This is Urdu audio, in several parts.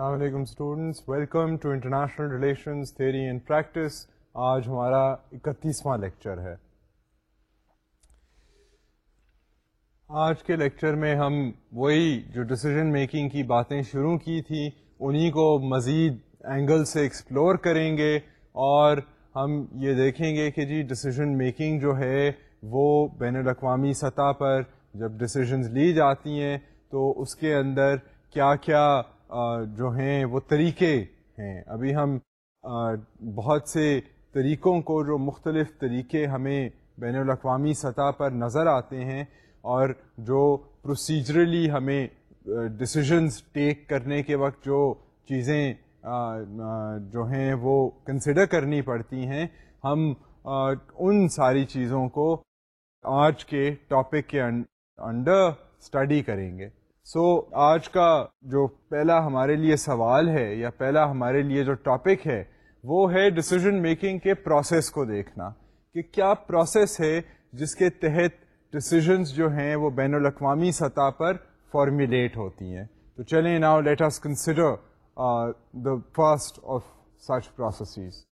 السلام علیکم students welcome to international relations theory and practice آج ہمارا اکتیسواں لیکچر ہے آج کے لیکچر میں ہم وہی جو ڈسیزن میکنگ کی باتیں شروع کی تھیں انہی کو مزید اینگل سے ایکسپلور کریں گے اور ہم یہ دیکھیں گے کہ جی ڈسیزن میکنگ جو ہے وہ بین الاقوامی سطح پر جب ڈسیزنز لی جاتی ہیں تو اس کے اندر کیا کیا جو ہیں وہ طریقے ہیں ابھی ہم بہت سے طریقوں کو جو مختلف طریقے ہمیں بین الاقوامی سطح پر نظر آتے ہیں اور جو پروسیجرلی ہمیں ڈسیزنس ٹیک کرنے کے وقت جو چیزیں جو ہیں وہ کنسیڈر کرنی پڑتی ہیں ہم ان ساری چیزوں کو آج کے ٹاپک کے انڈر اسٹڈی کریں گے سو آج کا جو پہلا ہمارے لیے سوال ہے یا پہلا ہمارے لیے جو ٹاپک ہے وہ ہے ڈسیزن میکنگ کے پروسیس کو دیکھنا کہ کیا پروسیس ہے جس کے تحت ڈسیزنس جو ہیں وہ بین الاقوامی سطح پر فارمیلیٹ ہوتی ہیں تو چلیں now let us consider the first of such processes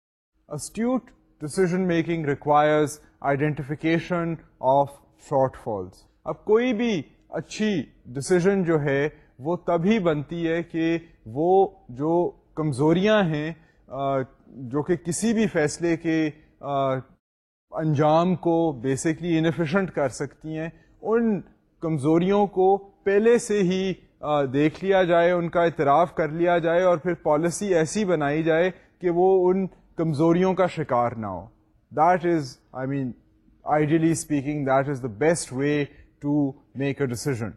astute decision making requires identification of shortfalls اب کوئی بھی اچھی ڈسیزن جو ہے وہ تبھی بنتی ہے کہ وہ جو کمزوریاں ہیں جو کہ کسی بھی فیصلے کے انجام کو بیسکلی انفیشنٹ کر سکتی ہیں ان کمزوریوں کو پہلے سے ہی دیکھ لیا جائے ان کا اعتراف کر لیا جائے اور پھر پالیسی ایسی بنائی جائے کہ وہ ان کمزوریوں کا شکار نہ ہو that is I mean ideally speaking that is the best way to make a decision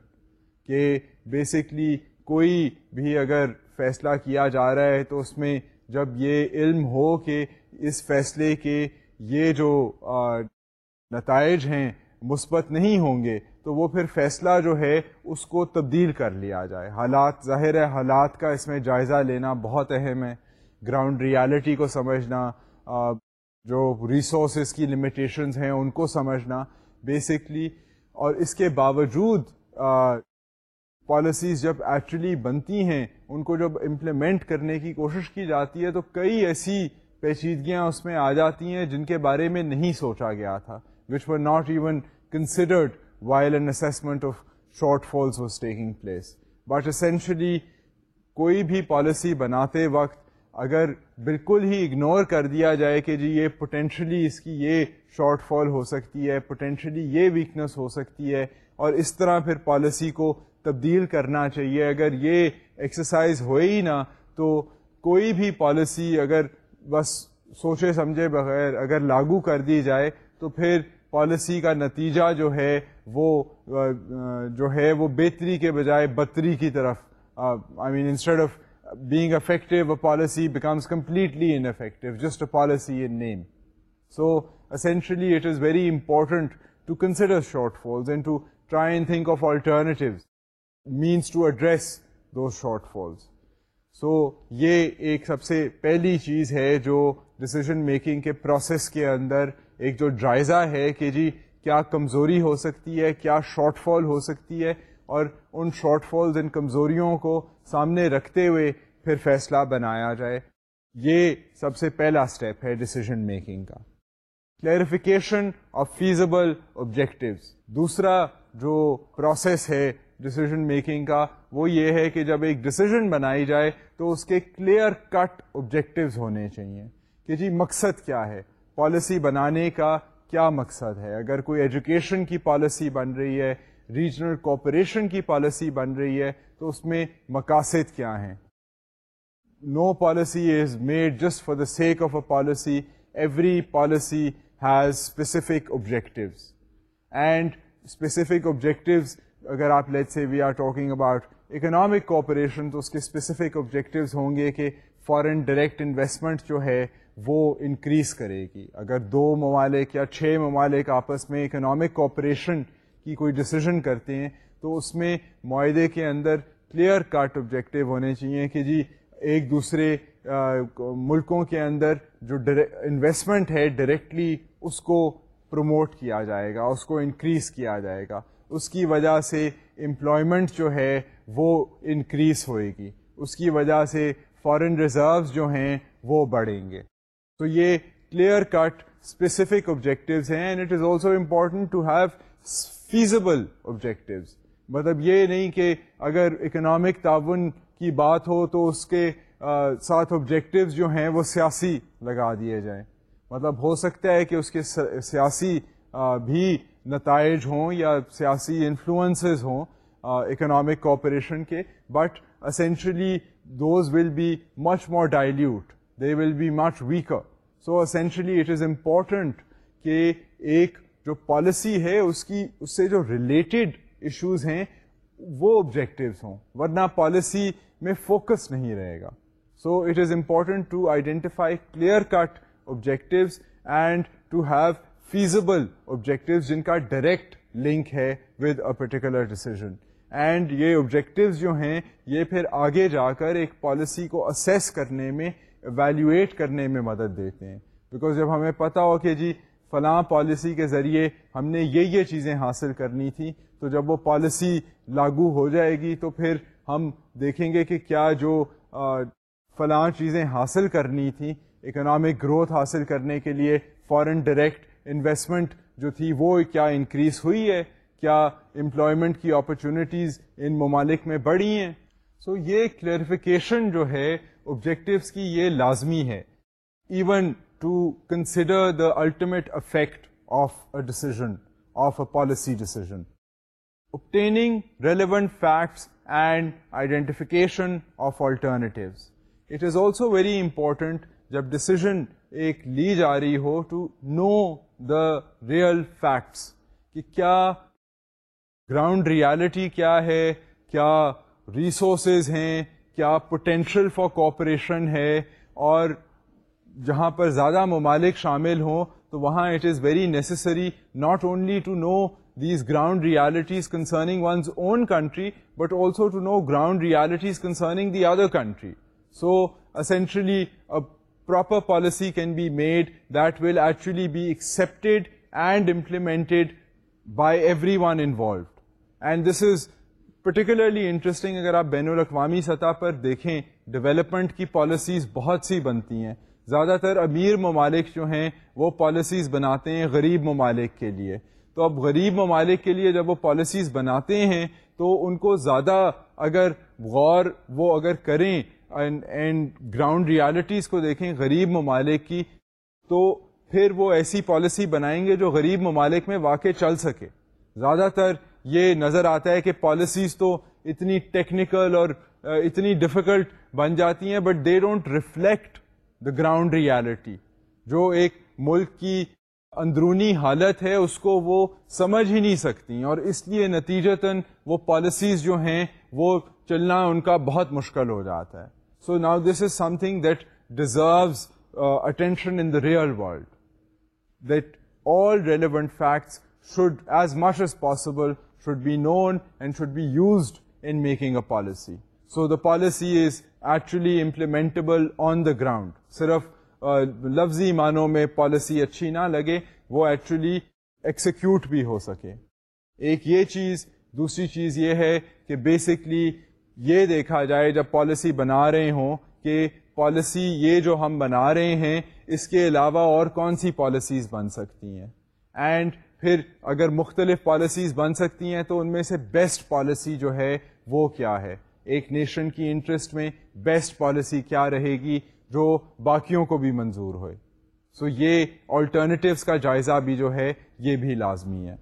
کہ بیسکلی کوئی بھی اگر فیصلہ کیا جا رہا ہے تو اس میں جب یہ علم ہو کہ اس فیصلے کے یہ جو نتائج ہیں مثبت نہیں ہوں گے تو وہ پھر فیصلہ جو ہے اس کو تبدیل کر لیا جائے حالات ظاہر ہے حالات کا اس میں جائزہ لینا بہت اہم ہے گراؤنڈ ریالٹی کو سمجھنا جو ریسورسز کی لمیٹیشنز ہیں ان کو سمجھنا بیسکلی اور اس کے باوجود پالیسیز جب ایکچولی بنتی ہیں ان کو جب امپلیمنٹ کرنے کی کوشش کی جاتی ہے تو کئی ایسی پیچیدگیاں اس میں آ جاتی ہیں جن کے بارے میں نہیں سوچا گیا تھا which were not even considered an assessment of shortfalls was taking place but essentially کوئی بھی پالیسی بناتے وقت اگر بالکل ہی اگنور کر دیا جائے کہ جی یہ پوٹینشلی اس کی یہ شارٹ فال ہو سکتی ہے پوٹینشلی یہ ویکنس ہو سکتی ہے اور اس طرح پھر پالیسی کو تبدیل کرنا چاہیے اگر یہ ایکسرسائز ہوئے ہی نہ تو کوئی بھی پالیسی اگر بس سوچے سمجھے بغیر اگر لاگو کر دی جائے تو پھر پالیسی کا نتیجہ جو ہے وہ جو ہے وہ بہتری کے بجائے بتری کی طرف I mean instead of being effective policy becomes completely ineffective just a policy in name so essentially it is very important to consider shortfalls and to try and think of alternatives means to address the shortfalls so یہ ایک سب سے پہلی چیز ہے جو ڈسیزن میکنگ کے پروسیس کے اندر ایک جو جائزہ ہے کہ جی کیا کمزوری ہو سکتی ہے کیا شارٹ فال ہو سکتی ہے اور ان شارٹ فالز ان کمزوریوں کو سامنے رکھتے ہوئے پھر فیصلہ بنایا جائے یہ سب سے پہلا اسٹیپ ہے ڈسیزن میکنگ کا کلیریفیکیشن آف فیزبل آبجیکٹوز دوسرا جو پروسیس ہے ڈسیزن میکنگ کا وہ یہ ہے کہ جب ایک ڈسیزن بنائی جائے تو اس کے کلیئر کٹ آبجیکٹیوز ہونے چاہیے کہ جی مقصد کیا ہے پالیسی بنانے کا کیا مقصد ہے اگر کوئی ایجوکیشن کی پالیسی بن رہی ہے ریجنل کوپریشن کی پالیسی بن رہی ہے تو اس میں مقاصد کیا ہیں no policy is made just for the sake of a policy every policy has specific objectives and specific objectives اگر آپ let say we are talking about economic cooperation تو اس کے اسپیسیفک آبجیکٹیوز ہوں گے کہ فارن ڈائریکٹ انویسٹمنٹ جو ہے وہ انکریز کرے گی اگر دو ممالک یا چھ ممالک آپس میں اکنامک کوپریشن کی کوئی ڈسیزن کرتے ہیں تو اس میں معاہدے کے اندر کلیئر کٹ آبجیکٹیو ہونے چاہیے کہ جی ایک دوسرے ملکوں کے اندر جو انویسٹمنٹ ہے ڈائریکٹلی اس کو پروموٹ کیا جائے گا اس کو انکریز کیا جائے گا اس کی وجہ سے امپلائمنٹ جو ہے وہ انکریز ہوئے گی اس کی وجہ سے فارن ریزروز جو ہیں وہ بڑھیں گے تو یہ کلیئر کٹ اسپیسیفک آبجیکٹیوز ہیں and it is also important to have feasible objectives مطلب یہ نہیں کہ اگر اکنامک تعاون کی بات ہو تو اس کے ساتھ آبجیکٹیوز جو ہیں وہ سیاسی لگا دیے جائیں مطلب ہو سکتا ہے کہ اس کے سیاسی بھی نتائج ہوں یا سیاسی انفلوئنسز ہوں اکنامک کوپریشن کے but essentially those will be much more dilute they will be much weaker so essentially it is important کہ ایک جو پالیسی ہے اس کی اس سے جو ریلیٹڈ ایشوز ہیں وہ آبجیکٹیوس ہوں ورنہ پالیسی میں فوکس نہیں رہے گا so it is important to identify clear cut objectives and to have feasible objectives جن کا ڈائریکٹ لنک ہے with a particular decision and یہ آبجیکٹیوز جو ہیں یہ پھر آگے جا کر ایک پالیسی کو اسیس کرنے میں ایویلیویٹ کرنے میں مدد دیتے ہیں بیکاز جب ہمیں پتا ہو کہ جی فلاں پالیسی کے ذریعے ہم نے یہ یہ چیزیں حاصل کرنی تھیں تو جب وہ پالیسی لاگو ہو جائے گی تو پھر ہم دیکھیں گے کہ کیا جو فلاں چیزیں حاصل کرنی تھیں اکنامک گروتھ حاصل کرنے کے لیے فارن ڈائریکٹ انویسٹمنٹ جو تھی وہ کیا انکریز ہوئی ہے کیا امپلائمنٹ کی اپرچونیٹیز ان ممالک میں بڑھی ہیں سو so یہ کلیئرفیکیشن جو ہے آبجیکٹیوس کی یہ لازمی ہے even to consider the ultimate effect of a decision of a policy decision obtaining relevant facts and identification of alternatives it is also very important جب ڈسیزن ایک لی جا رہی ہو to know the real facts کہ کیا گراؤنڈ ریالٹی کیا ہے کیا ریسورسز ہیں کیا پوٹینشیل فار کوپریشن ہے اور جہاں پر زیادہ ممالک شامل ہوں تو وہاں it is very necessary not only to know these ground realities concerning ones own country but also to know ground realities concerning the other country so essentially proper policy can be made that will actually be accepted and implemented by everyone involved and this is particularly interesting اگر آپ بین الاقوامی سطح پر دیکھیں ڈیولپمنٹ کی پالیسیز بہت سی بنتی ہیں زیادہ تر امیر ممالک جو ہیں وہ پالیسیز بناتے ہیں غریب ممالک کے لیے تو اب غریب ممالک کے لیے جب وہ پالیسیز بناتے ہیں تو ان کو زیادہ اگر غور وہ اگر کریں اینڈ گراؤنڈ ریالٹیز کو دیکھیں غریب ممالک کی تو پھر وہ ایسی پالیسی بنائیں گے جو غریب ممالک میں واقع چل سکے زیادہ تر یہ نظر آتا ہے کہ پالیسیز تو اتنی ٹیکنیکل اور اتنی ڈفیکلٹ بن جاتی ہیں but they don't reflect the ground reality جو ایک ملک کی اندرونی حالت ہے اس کو وہ سمجھ ہی نہیں سکتی اور اس لیے نتیجتاً وہ پالیسیز جو ہیں وہ چلنا ان کا بہت مشکل ہو جاتا ہے so now this is something that deserves attention in the real world that all relevant facts should as much as possible should be known and should be used in making a policy so the policy is actually implementable on the ground صرف لفظی معنوں میں پالیسی اچھی نہ لگے وہ ایکچولی ایکسیکیوٹ بھی ہو سکے ایک یہ چیز دوسری چیز یہ ہے کہ بیسکلی یہ دیکھا جائے جب پالیسی بنا رہے ہوں کہ پالیسی یہ جو ہم بنا رہے ہیں اس کے علاوہ اور کون سی پالیسیز بن سکتی ہیں اینڈ پھر اگر مختلف پالیسیز بن سکتی ہیں تو ان میں سے بیسٹ پالیسی جو ہے وہ کیا ہے ایک نیشن کی انٹرسٹ میں بیسٹ پالیسی کیا رہے گی جو باقیوں کو بھی منظور ہوئے سو so یہ آلٹرنیٹیوس کا جائزہ بھی جو ہے یہ بھی لازمی ہے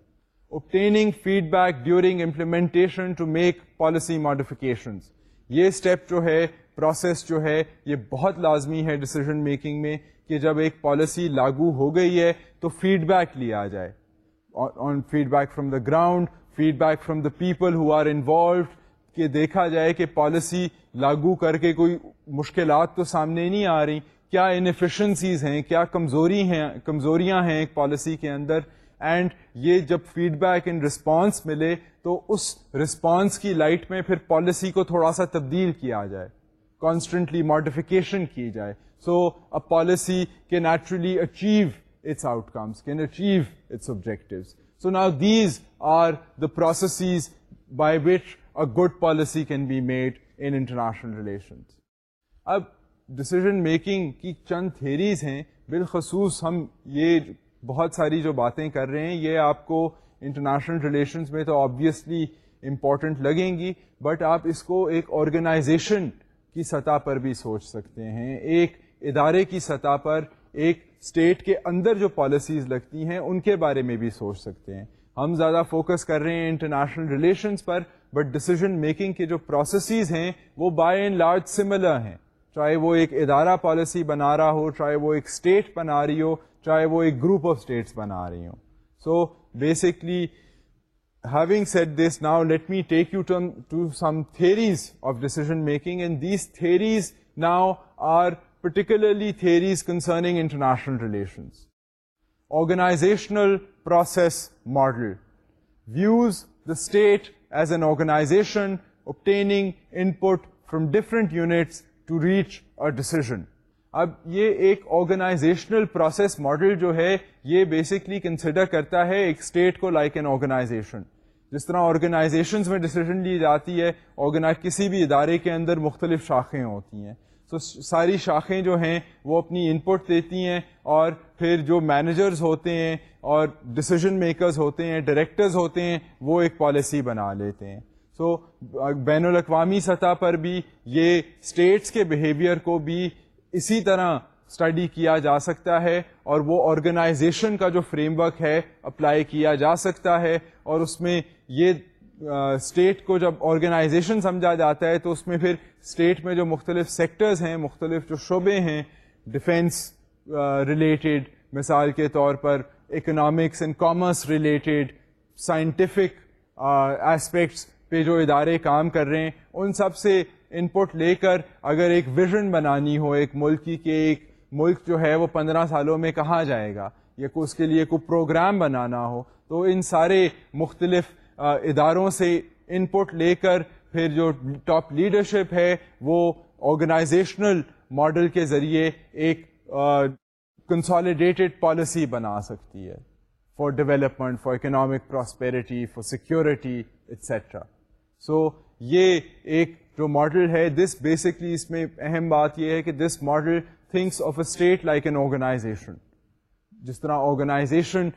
obtaining feedback during implementation to make policy modifications یہ اسٹیپ جو ہے پروسیس جو ہے یہ بہت لازمی ہے ڈسیزن میکنگ میں کہ جب ایک پالیسی لاگو ہو گئی ہے تو فیڈ بیک لیا جائے on feedback from the ground feedback from the people who are involved کہ دیکھا جائے کہ پالیسی لاگو کر کے کوئی مشکلات تو سامنے نہیں آ رہی کیا انفیشنسیز ہیں کیا کمزوری ہیں کمزوریاں ہیں ایک پالیسی کے اندر اینڈ یہ جب فیڈ بیک ان رسپانس ملے تو اس رسپانس کی لائٹ میں پھر پالیسی کو تھوڑا سا تبدیل کیا جائے کانسٹنٹلی ماڈیفکیشن کی جائے so a policy can actually achieve its outcomes can achieve its objective these are the processes by which a good policy can be made in international relations اب ڈسیزن میکنگ کی چند تھیریز ہیں بالخصوص ہم یہ بہت ساری جو باتیں کر رہے ہیں یہ آپ کو انٹرنیشنل ریلیشنس میں تو آبویسلی امپورٹنٹ لگیں گی بٹ آپ اس کو ایک آرگنائزیشن کی سطح پر بھی سوچ سکتے ہیں ایک ادارے کی سطح پر ایک اسٹیٹ کے اندر جو پالیسیز لگتی ہیں ان کے بارے میں بھی سوچ سکتے ہیں ہم زیادہ فوکس کر رہے ہیں انٹرنیشنل ریلیشنس پر بٹ ڈسیزن میکنگ کے جو پروسیسز ہیں وہ بائی اینڈ لارج سملر ہیں چاہے وہ ایک ادارہ پالیسی بنا رہا ہو چاہے وہ ایک اسٹیٹ بنا رہی ہو چاہے وہ ایک گروپ آف اسٹیٹس بنا رہی ہوں so basically having set this now let me take you turn to some theories of decision making and these theories now are particularly the organizational process model views the state as an organization obtaining input from different units to reach a decision. اب یہ ایک آرگنائزیشنل پروسیس ماڈل جو ہے یہ بیسکلی کنسیڈر کرتا ہے ایک اسٹیٹ کو لائک این آرگنائزیشن جس طرح آرگنائزیشنز میں ڈیسیزن لی جاتی ہے کسی بھی ادارے کے اندر مختلف شاخیں ہوتی ہیں تو ساری شاخیں جو ہیں وہ اپنی ان پٹ دیتی ہیں اور پھر جو مینیجرز ہوتے ہیں اور ڈسیزن میکرز ہوتے ہیں ڈائریکٹرز ہوتے ہیں وہ ایک پالیسی بنا لیتے ہیں سو بین الاقوامی سطح پر بھی یہ اسٹیٹس کے بیہیویئر کو بھی اسی طرح اسٹڈی کیا جا سکتا ہے اور وہ آرگنائزیشن کا جو فریم ورک ہے اپلائی کیا جا سکتا ہے اور اس میں یہ اسٹیٹ کو جب آرگنائزیشن سمجھا جاتا ہے تو اس میں پھر اسٹیٹ میں جو مختلف سیکٹرز ہیں مختلف جو شعبے ہیں ڈیفینس ریلیٹڈ مثال کے طور پر economics and commerce related scientific aspects پہ جو ادارے کام کر رہے ہیں ان سب سے ان پٹ لے کر اگر ایک ویژن بنانی ہو ایک ملکی کے ایک ملک جو ہے وہ پندرہ سالوں میں کہاں جائے گا یا کو اس کے لیے کوئی پروگرام بنانا ہو تو ان سارے مختلف اداروں سے ان پٹ لے کر پھر جو ٹاپ لیڈرشپ ہے وہ آرگنائزیشنل ماڈل کے ذریعے ایک کنسالیڈیٹیڈ پالیسی بنا سکتی ہے for development for economic prosperity for security etcetera so یہ ایک جو ماڈل ہے دس بیسکلی اس میں اہم بات یہ ہے کہ this model things of a state like an organization جس طرح آرگنائزیشن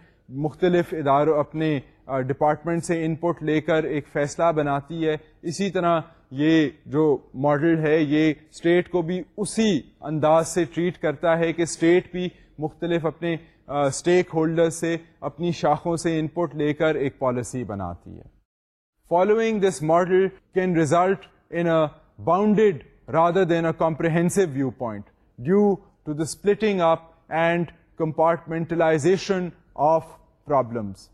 مختلف اداروں اپنے ڈپارٹمنٹ سے ان پٹ لے کر ایک فیصلہ بناتی ہے اسی طرح یہ جو ماڈل ہے یہ اسٹیٹ کو بھی اسی انداز سے ٹریٹ کرتا ہے کہ اسٹیٹ بھی مختلف اپنے اسٹیک ہولڈر سے اپنی شاخوں سے ان پٹ لے کر ایک پالیسی بناتی ہے following this model can result in a bounded rather than a comprehensive viewpoint due to the splitting up and compartmentalization of problems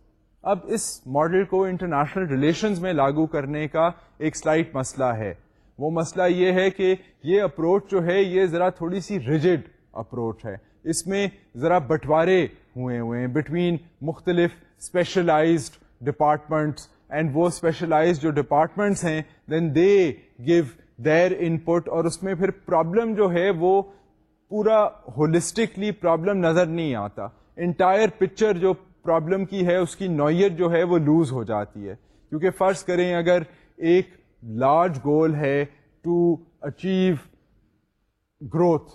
اب اس ماڈل کو انٹرنیشنل ریلیشنز میں لاگو کرنے کا ایک سلائٹ مسئلہ ہے وہ مسئلہ یہ ہے کہ یہ اپروچ جو ہے یہ ذرا تھوڑی سی ریجڈ اپروچ ہے اس میں ذرا بٹوارے ہوئے ہوئے ہیں بٹوین مختلف اسپیشلائزڈ ڈپارٹمنٹس اینڈ وہ اسپیشلائز جو ڈپارٹمنٹس ہیں then they give their input اور اس میں پھر پرابلم جو ہے وہ پورا ہولسٹکلی پرابلم نظر نہیں آتا انٹائر پکچر جو پرابلم کی ہے اس کی نوعیت جو ہے وہ لوز ہو جاتی ہے کیونکہ فرض کریں اگر ایک لارج گول ہے to achieve growth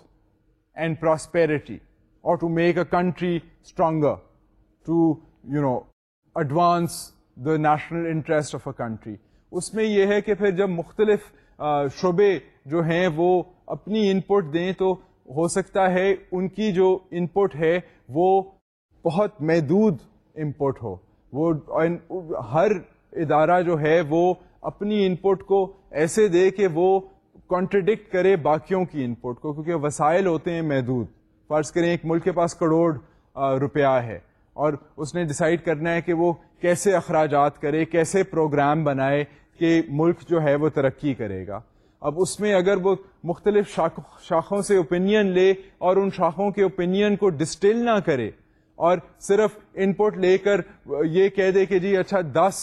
and prosperity اور to make a country stronger to you know advance the national interest of a country اس میں یہ ہے کہ پھر جب مختلف شعبے جو ہیں وہ اپنی ان پٹ دیں تو ہو سکتا ہے ان کی جو ان پٹ ہے وہ بہت محدود امپورٹ ہو وہ ہر ادارہ جو ہے وہ اپنی انپٹ کو ایسے دے کہ وہ کانٹرڈکٹ کرے باقیوں کی انپٹ کو کیونکہ وسائل ہوتے ہیں محدود فرض کریں ایک ملک کے پاس کروڑ روپیہ ہے اور اس نے ڈسائڈ کرنا ہے کہ وہ کیسے اخراجات کرے کیسے پروگرام بنائے کہ ملک جو ہے وہ ترقی کرے گا اب اس میں اگر وہ مختلف شاخ شاخوں سے اوپینین لے اور ان شاخوں کے اوپینین کو ڈسٹل نہ کرے اور صرف ان پٹ لے کر یہ کہہ دے کہ جی اچھا دس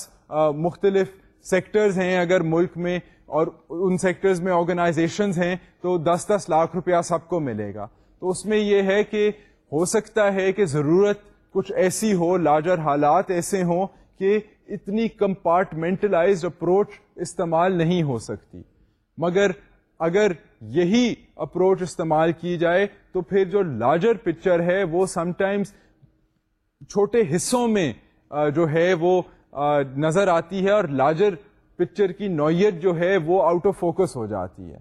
مختلف سیکٹرز ہیں اگر ملک میں اور ان سیکٹرز میں آرگنائزیشنز ہیں تو دس دس لاکھ روپیہ سب کو ملے گا تو اس میں یہ ہے کہ ہو سکتا ہے کہ ضرورت کچھ ایسی ہو لارجر حالات ایسے ہوں کہ اتنی کمپارٹمنٹلائزڈ اپروچ استعمال نہیں ہو سکتی مگر اگر یہی اپروچ استعمال کی جائے تو پھر جو لارجر پکچر ہے وہ سم ٹائمز چھوٹے حصوں میں جو ہے وہ نظر آتی ہے اور لارجر پکچر کی نوعیت جو ہے وہ آؤٹ آف فوکس ہو جاتی ہے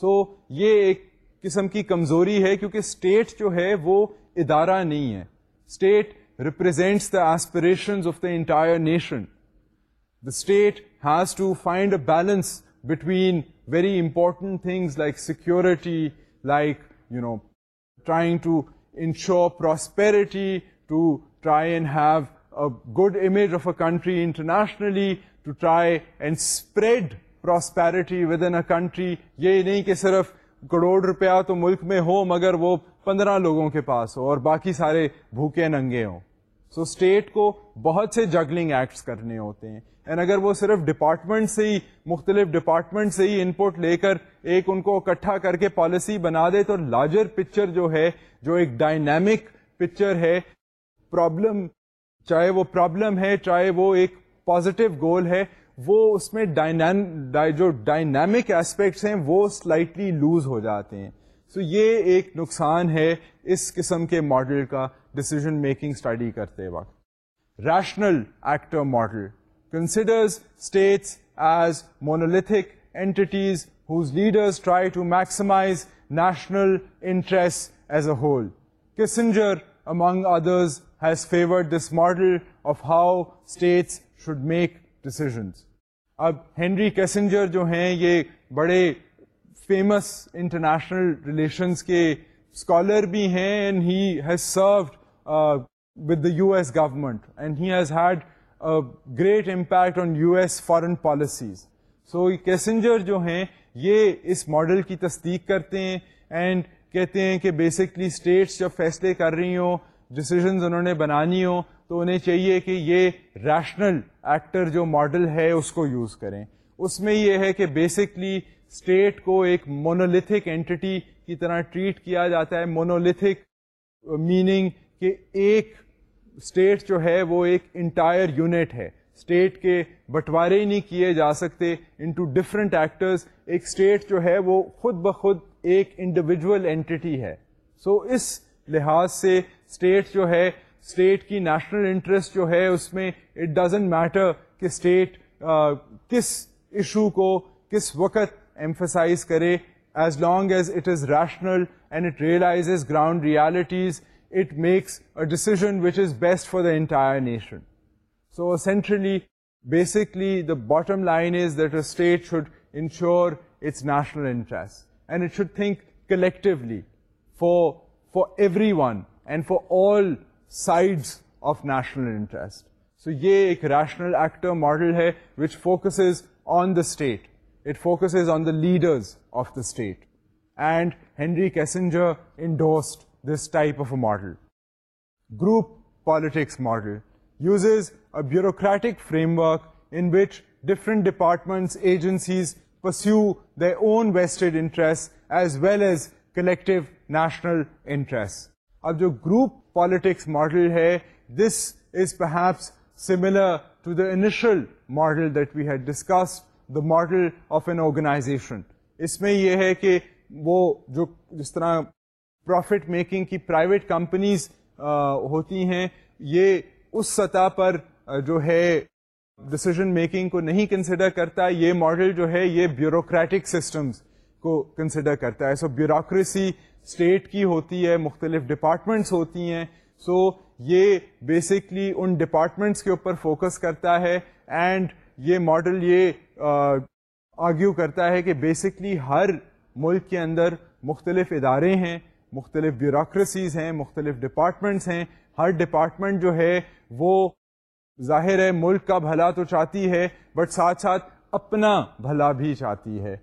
سو یہ ایک قسم کی کمزوری ہے کیونکہ اسٹیٹ جو ہے وہ ادارہ نہیں ہے state represents the aspiration of the entire nation the state has to find a balance between very important things like security like you know trying to ensure prosperity to try and have good image of a country internationally to try and spread یہ نہیں کہ صرف کروڑ روپیہ تو ملک میں ہو مگر وہ پندرہ لوگوں کے پاس ہو اور باقی سارے بھوکے ننگے ہوں سو so اسٹیٹ کو بہت سے جگلنگ ایکٹس کرنے ہوتے ہیں اینڈ اگر وہ صرف ڈپارٹمنٹ سے ہی مختلف ڈپارٹمنٹ سے ہی ان پٹ لے کر ایک ان کو اکٹھا کر کے پالیسی بنا دے تو لارجر پکچر جو ہے جو ایک ڈائنامک پکچر ہے پرابلم چاہے وہ پرابلم ہے چاہے وہ ایک پازیٹو گول ہے وہ اس میں جو ڈائنامک ایسپیکٹس ہیں وہ سلائٹلی لوز ہو جاتے ہیں سو so یہ ایک نقصان ہے اس قسم کے ماڈل کا ڈسیزن میکنگ اسٹڈی کرتے وقت rational actor model considers states as monolithic entities whose leaders try to maximise national interest as a whole Kissinger among others, model of how states should make decisions اب ہینری کیسنجر جو ہیں یہ بڑے فیمس انٹرنیشنل ریلیشنس کے اسکالر بھی ہیں and he has served with the U S government and he has had great impact on U S foreign policies so Kissinger جو ہیں یہ اس ماڈل کی تصدیق کرتے ہیں اینڈ کہتے ہیں کہ بیسکلی اسٹیٹس جب فیصلے کر رہی ہوں ڈسیزنز انہوں نے بنانی ہوں تو انہیں چاہیے کہ یہ ریشنل ایکٹر جو ماڈل ہے اس کو یوز کریں اس میں یہ ہے کہ بیسکلی اسٹیٹ کو ایک مونولیتھک اینٹی کی طرح ٹریٹ کیا جاتا ہے مونولیتھک میننگ کہ ایک اسٹیٹ جو ہے وہ ایک انٹائر یونٹ ہے اسٹیٹ کے بٹوارے نہیں کیے جا سکتے انٹو ڈفرینٹ ایکٹرز ایک اسٹیٹ جو ہے وہ خود بخود ایک انڈیویجول اینٹی ہے سو so, اس لحاظ سے اسٹیٹ جو ہے اسٹیٹ کی نیشنل انٹرسٹ جو ہے اس میں اٹ ڈزنٹ میٹر کہ اسٹیٹ کس ایشو کو کس وقت ایمفسائز کرے as long as it is rational and it realizes ground realities it makes a decision which is best for the entire nation so centrally basically the bottom line is that a state should ensure its national interest and it should think collectively for for everyone for all sides of national interest so یہ ایک ریشنل ایکٹر ماڈل ہے state it focuses on the leaders of the state and Henry Kissinger in ڈوسڈ this type of a model group politics model use is a bureaucratic frame work inch different department agencies پرسو دا اون vested interest as well as collective national interest اب جو گروپ پالیٹکس ماڈل ہے this is perhaps similar to the initial model that we had discuss the model of an organisation اس میں یہ ہے کہ وہ جو جس طرح پروفٹ میکنگ کی پرائیویٹ کمپنیز ہوتی ہیں یہ اس سطح پر جو ہے ڈسیزن میکنگ کو نہیں کنسیڈر کرتا یہ ماڈل جو ہے یہ بیوروکریٹک سسٹمز کو کنسیڈر کرتا ہے سو بیوروکریسی اسٹیٹ کی ہوتی ہے مختلف ڈپارٹمنٹس ہوتی ہیں سو یہ بیسکلی ان ڈپارٹمنٹس کے اوپر فوکس کرتا ہے اینڈ یہ ماڈل یہ آرگیو کرتا ہے کہ بیسکلی ہر ملک کے اندر مختلف ادارے ہیں مختلف بیوروکریسیز ہیں مختلف ڈپارٹمنٹس ہیں ہر ڈپارٹمنٹ جو ہے وہ ظاہر ہے ملک کا بھلا تو چاہتی ہے بٹ ساتھ ساتھ اپنا بھلا بھی چاہتی ہے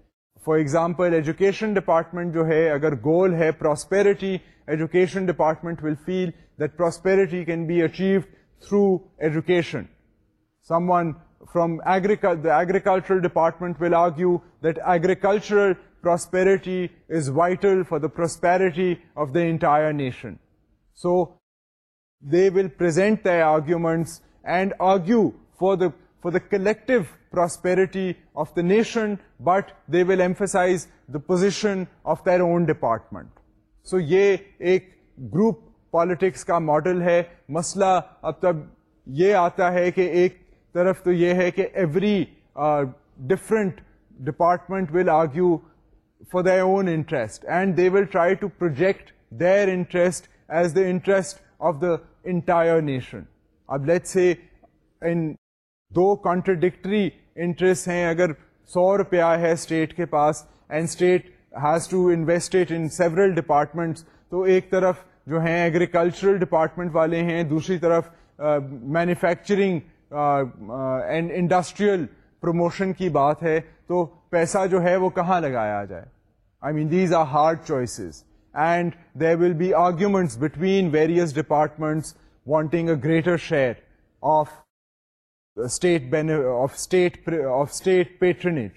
فار ایگزامپل ایجوکیشن ڈپارٹمنٹ جو ہے اگر گول ہے prosperity education department will feel that prosperity can be achieve through education someone from agricultural department will argue that agricultural prosperity is vital for the prosperity of the entire nation so they will present the arguments and argue for the the collective priority of the nation but they will emphasize the position of their own department so یہ ایک گروپ پالیٹکس کا ماڈل ہے مسئلہ اب تک یہ آتا ہے کہ ایک طرف تو یہ ہے کہ every different department will argue for their own interest and they will try to project their interest as the interest of the entire nation اب لیٹ سی ان دو کانٹرڈکٹری انٹرسٹ ہیں اگر سو روپیہ ہے اسٹیٹ کے پاس and state has to invested in several departments تو ایک طرف جو ہیں ایگریکلچرل ڈپارٹمنٹ والے ہیں دوسری طرف مینوفیکچرنگ اینڈ انڈسٹریل پروموشن کی بات ہے تو پیسہ جو ہے وہ کہاں لگایا جائے I mean these are hard choices and there will be arguments between various departments wanting a greater share of state of state of state patronage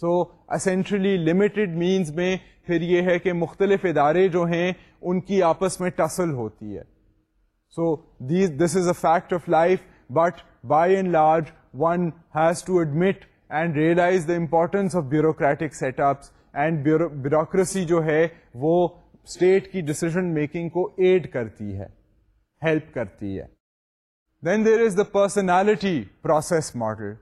so essentially limited means میں پھر یہ ہے کہ مختلف ادارے جو ہیں ان کی آپس میں ٹسل ہوتی ہے so these this is a fact of life but by and large one has to admit and realise the importance of bureaucratic set ups and bureaucracy جو ہے وہ اسٹیٹ کی ڈسیزن میکنگ کو ایڈ کرتی ہے ہیلپ کرتی ہے then there is the personality process model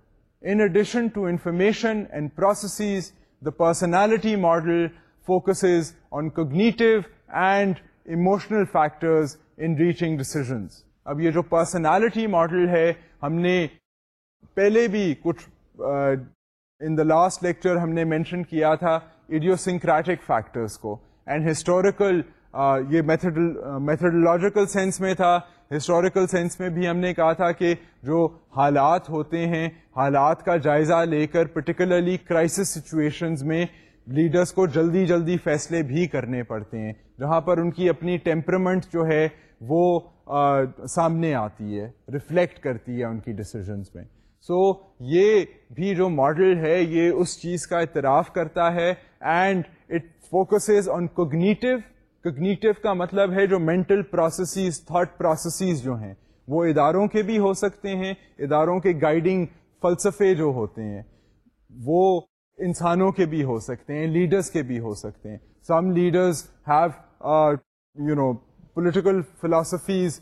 in addition to information and processes the personality model focus on cognitive and emotional factors in reaching decisions اب یہ جو پرسنالٹی ماڈل ہے ہم نے پہلے بھی کچھ ان دا لاسٹ لیکچر ہم نے مینشن کیا تھا ایڈیوسنکریٹک فیکٹرس کو اینڈ ہسٹوریکل یہ میتھڈ میتھڈولوجیکل سینس میں تھا ہسٹوریکل سینس میں بھی ہم نے کہا تھا کہ جو حالات ہوتے ہیں حالات کا جائزہ لے کر پرٹیکولرلی کرائسس سچویشنز میں لیڈرس کو جلدی جلدی فیصلے بھی کرنے پڑتے ہیں جہاں پر ان کی اپنی ٹیمپرمنٹ جو ہے وہ آ, سامنے آتی ہے ریفلیکٹ کرتی ہے ان کی ڈسیزنس میں سو so, یہ بھی جو ماڈل ہے یہ اس چیز کا اعتراف کرتا ہے and it focuses on cognitive کا مطلب ہے جو مینٹل پروسیسز تھاٹ پروسیسز جو ہیں وہ اداروں کے بھی ہو سکتے ہیں اداروں کے گائیڈنگ فلسفے جو ہوتے ہیں وہ انسانوں کے بھی ہو سکتے ہیں لیڈرز کے بھی ہو سکتے ہیں some leaders have you know political philosophies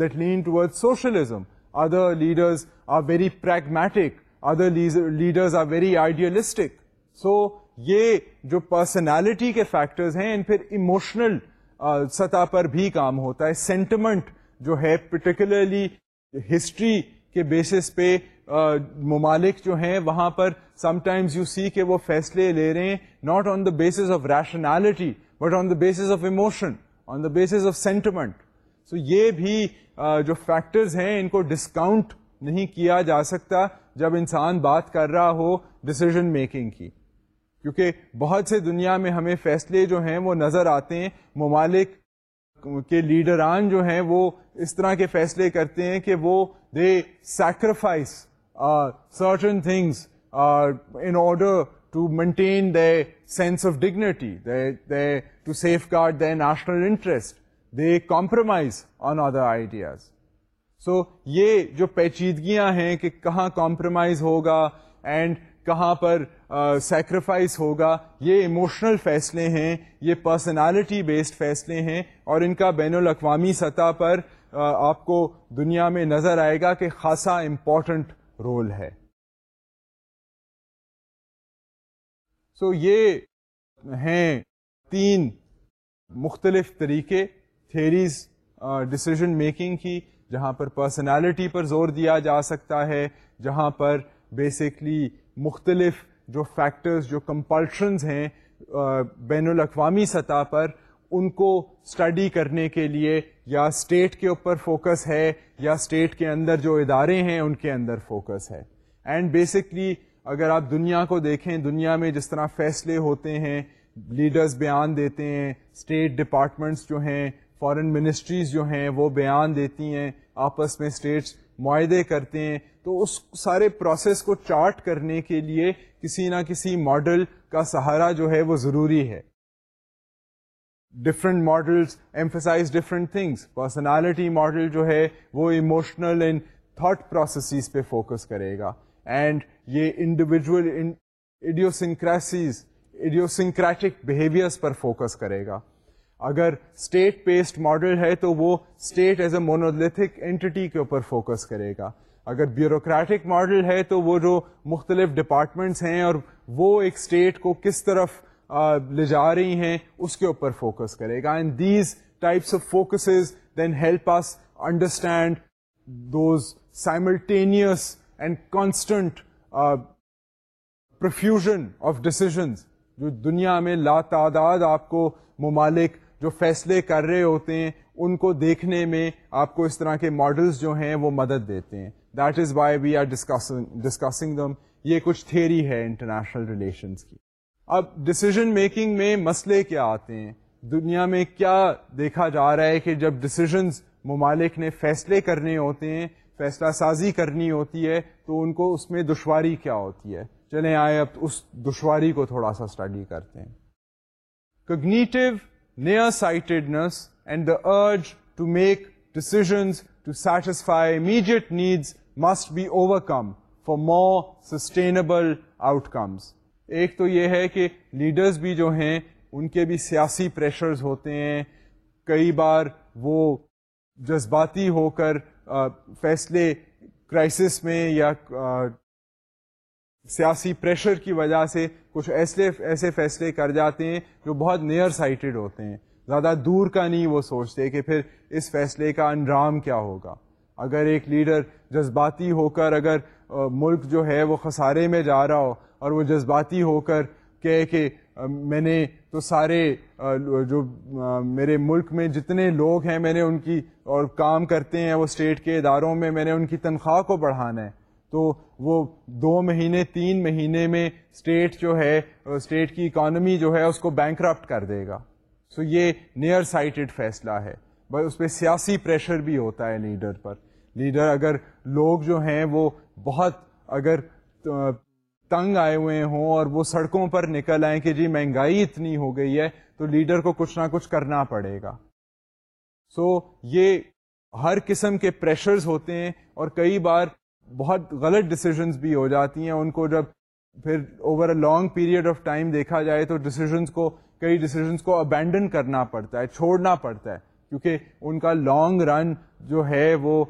that lean to socialism other leaders are very pragmatic other leaders are very idealistic so یہ جو پرسنالٹی کے فیکٹرز ہیں ان پھر ایموشنل سطح پر بھی کام ہوتا ہے سینٹیمنٹ جو ہے پرٹیکولرلی ہسٹری کے بیسس پہ ممالک جو ہیں وہاں پر سم ٹائمز یو سی کہ وہ فیصلے لے رہے ہیں not on the basis of rationality but on the basis of emotion on the basis of sentiment so یہ بھی جو فیکٹرز ہیں ان کو ڈسکاؤنٹ نہیں کیا جا سکتا جب انسان بات کر رہا ہو ڈسیزن میکنگ کی کیونکہ بہت سے دنیا میں ہمیں فیصلے جو ہیں وہ نظر آتے ہیں ممالک کے لیڈران جو ہیں وہ اس طرح کے فیصلے کرتے ہیں کہ وہ they sacrifice certain things in order to maintain the sense of dignity to safeguard the national interest they compromise on other ideas so یہ جو پیچیدگیاں ہیں کہ کہاں کمپرومائز ہوگا اینڈ کہاں پر سیکریفائس ہوگا یہ ایموشنل فیصلے ہیں یہ پرسنالٹی بیسڈ فیصلے ہیں اور ان کا بین الاقوامی سطح پر آپ کو دنیا میں نظر آئے گا کہ خاصا امپورٹنٹ رول ہے سو یہ ہیں تین مختلف طریقے تھیریز ڈسیزن میکنگ کی جہاں پر پرسنالٹی پر زور دیا جا سکتا ہے جہاں پر بیسکلی مختلف جو فیکٹرز جو کمپلشنز ہیں بین الاقوامی سطح پر ان کو اسٹڈی کرنے کے لیے یا اسٹیٹ کے اوپر فوکس ہے یا اسٹیٹ کے اندر جو ادارے ہیں ان کے اندر فوکس ہے اینڈ بیسکلی اگر آپ دنیا کو دیکھیں دنیا میں جس طرح فیصلے ہوتے ہیں لیڈرز بیان دیتے ہیں اسٹیٹ ڈپارٹمنٹس جو ہیں فارن منسٹریز جو ہیں وہ بیان دیتی ہیں آپس میں اسٹیٹس معاہدے کرتے ہیں تو اس سارے پروسیس کو چارٹ کرنے کے لیے کسی نہ کسی ماڈل کا سہارا جو ہے وہ ضروری ہے different models emphasise different things personality model جو ہے وہ اموشنل اینڈ تھاٹ پروسیسز پہ فوکس کرے گا اینڈ یہ انڈیویجول ایڈیوسنکریسیز ایڈیوسنکریٹک بہیویئرس پر فوکس کرے گا اگر اسٹیٹ بیسڈ ماڈل ہے تو وہ state as a monolithic entity کے اوپر فوکس کرے گا اگر بیوروکریٹک ماڈل ہے تو وہ جو مختلف ڈپارٹمنٹس ہیں اور وہ ایک اسٹیٹ کو کس طرف لے جا رہی ہیں اس کے اوپر فوکس کرے گا and these types of focuses then help us understand those simultaneous and constant profusion of decisions جو دنیا میں لا تعداد آپ کو ممالک جو فیصلے کر رہے ہوتے ہیں ان کو دیکھنے میں آپ کو اس طرح کے ماڈلز جو ہیں وہ مدد دیتے ہیں that is why we are discussing them یہ کچھ تھیری ہے انٹرنیشنل ریلیشنس کی اب ڈسیزن میکنگ میں مسئلے کیا آتے ہیں دنیا میں کیا دیکھا جا رہا ہے کہ جب ڈسیزنز ممالک نے فیصلے کرنے ہوتے ہیں فیصلہ سازی کرنی ہوتی ہے تو ان کو اس میں دشواری کیا ہوتی ہے چلیں آئے اب اس دشواری کو تھوڑا سا اسٹڈی کرتے ہیں cognitive near sightedness and the urge to make decisions to satisfy immediate needs must be overcome for more sustainable outcomes ایک تو یہ ہے کہ لیڈرز بھی جو ہیں ان کے بھی سیاسی پریشرز ہوتے ہیں کئی بار وہ جذباتی ہو کر فیصلے کرائسس میں یا سیاسی پریشر کی وجہ سے کچھ ایسے ایسے فیصلے کر جاتے ہیں جو بہت نیئر سائٹڈ ہوتے ہیں زیادہ دور کا نہیں وہ سوچتے کہ پھر اس فیصلے کا انجام کیا ہوگا اگر ایک لیڈر جذباتی ہو کر اگر ملک جو ہے وہ خسارے میں جا رہا ہو اور وہ جذباتی ہو کر کہے کہ میں نے تو سارے جو میرے ملک میں جتنے لوگ ہیں میں نے ان کی اور کام کرتے ہیں وہ اسٹیٹ کے اداروں میں میں نے ان کی تنخواہ کو بڑھانا ہے تو وہ دو مہینے تین مہینے میں اسٹیٹ جو ہے اسٹیٹ کی اکانومی جو ہے اس کو بینک کر دے گا سو so یہ نیئر سائٹڈ فیصلہ ہے بس اس پہ سیاسی پریشر بھی ہوتا ہے لیڈر پر لیڈر اگر لوگ جو ہیں وہ بہت اگر تنگ آئے ہوئے ہوں اور وہ سڑکوں پر نکل آئیں کہ جی مہنگائی اتنی ہو گئی ہے تو لیڈر کو کچھ نہ کچھ کرنا پڑے گا سو so, یہ ہر قسم کے پریشرز ہوتے ہیں اور کئی بار بہت غلط ڈسیزنس بھی ہو جاتی ہیں ان کو جب پھر over a long period of time دیکھا جائے تو ڈسیزنس کو کئی ڈسیزنس کو ابینڈن کرنا پڑتا ہے چھوڑنا پڑتا ہے کیونکہ ان کا لانگ رن جو ہے وہ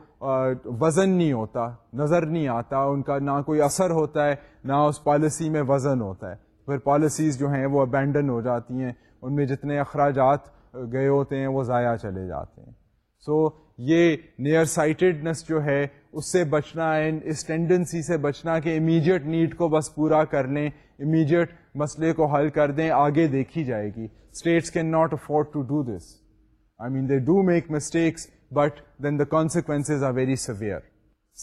وزن نہیں ہوتا نظر نہیں آتا ان کا نہ کوئی اثر ہوتا ہے نہ اس پالیسی میں وزن ہوتا ہے پھر پالیسیز جو ہیں وہ ابینڈن ہو جاتی ہیں ان میں جتنے اخراجات گئے ہوتے ہیں وہ ضائع چلے جاتے ہیں سو یہ نیئر سائٹڈنس جو ہے اس سے بچنا اینڈ اس ٹینڈنسی سے بچنا کہ امیجیٹ نیڈ کو بس پورا کر لیں امیجیٹ مسئلے کو حل کر دیں آگے دیکھی جائے گی states can not afford to do this mean they do make mistakes but then the consequences are severe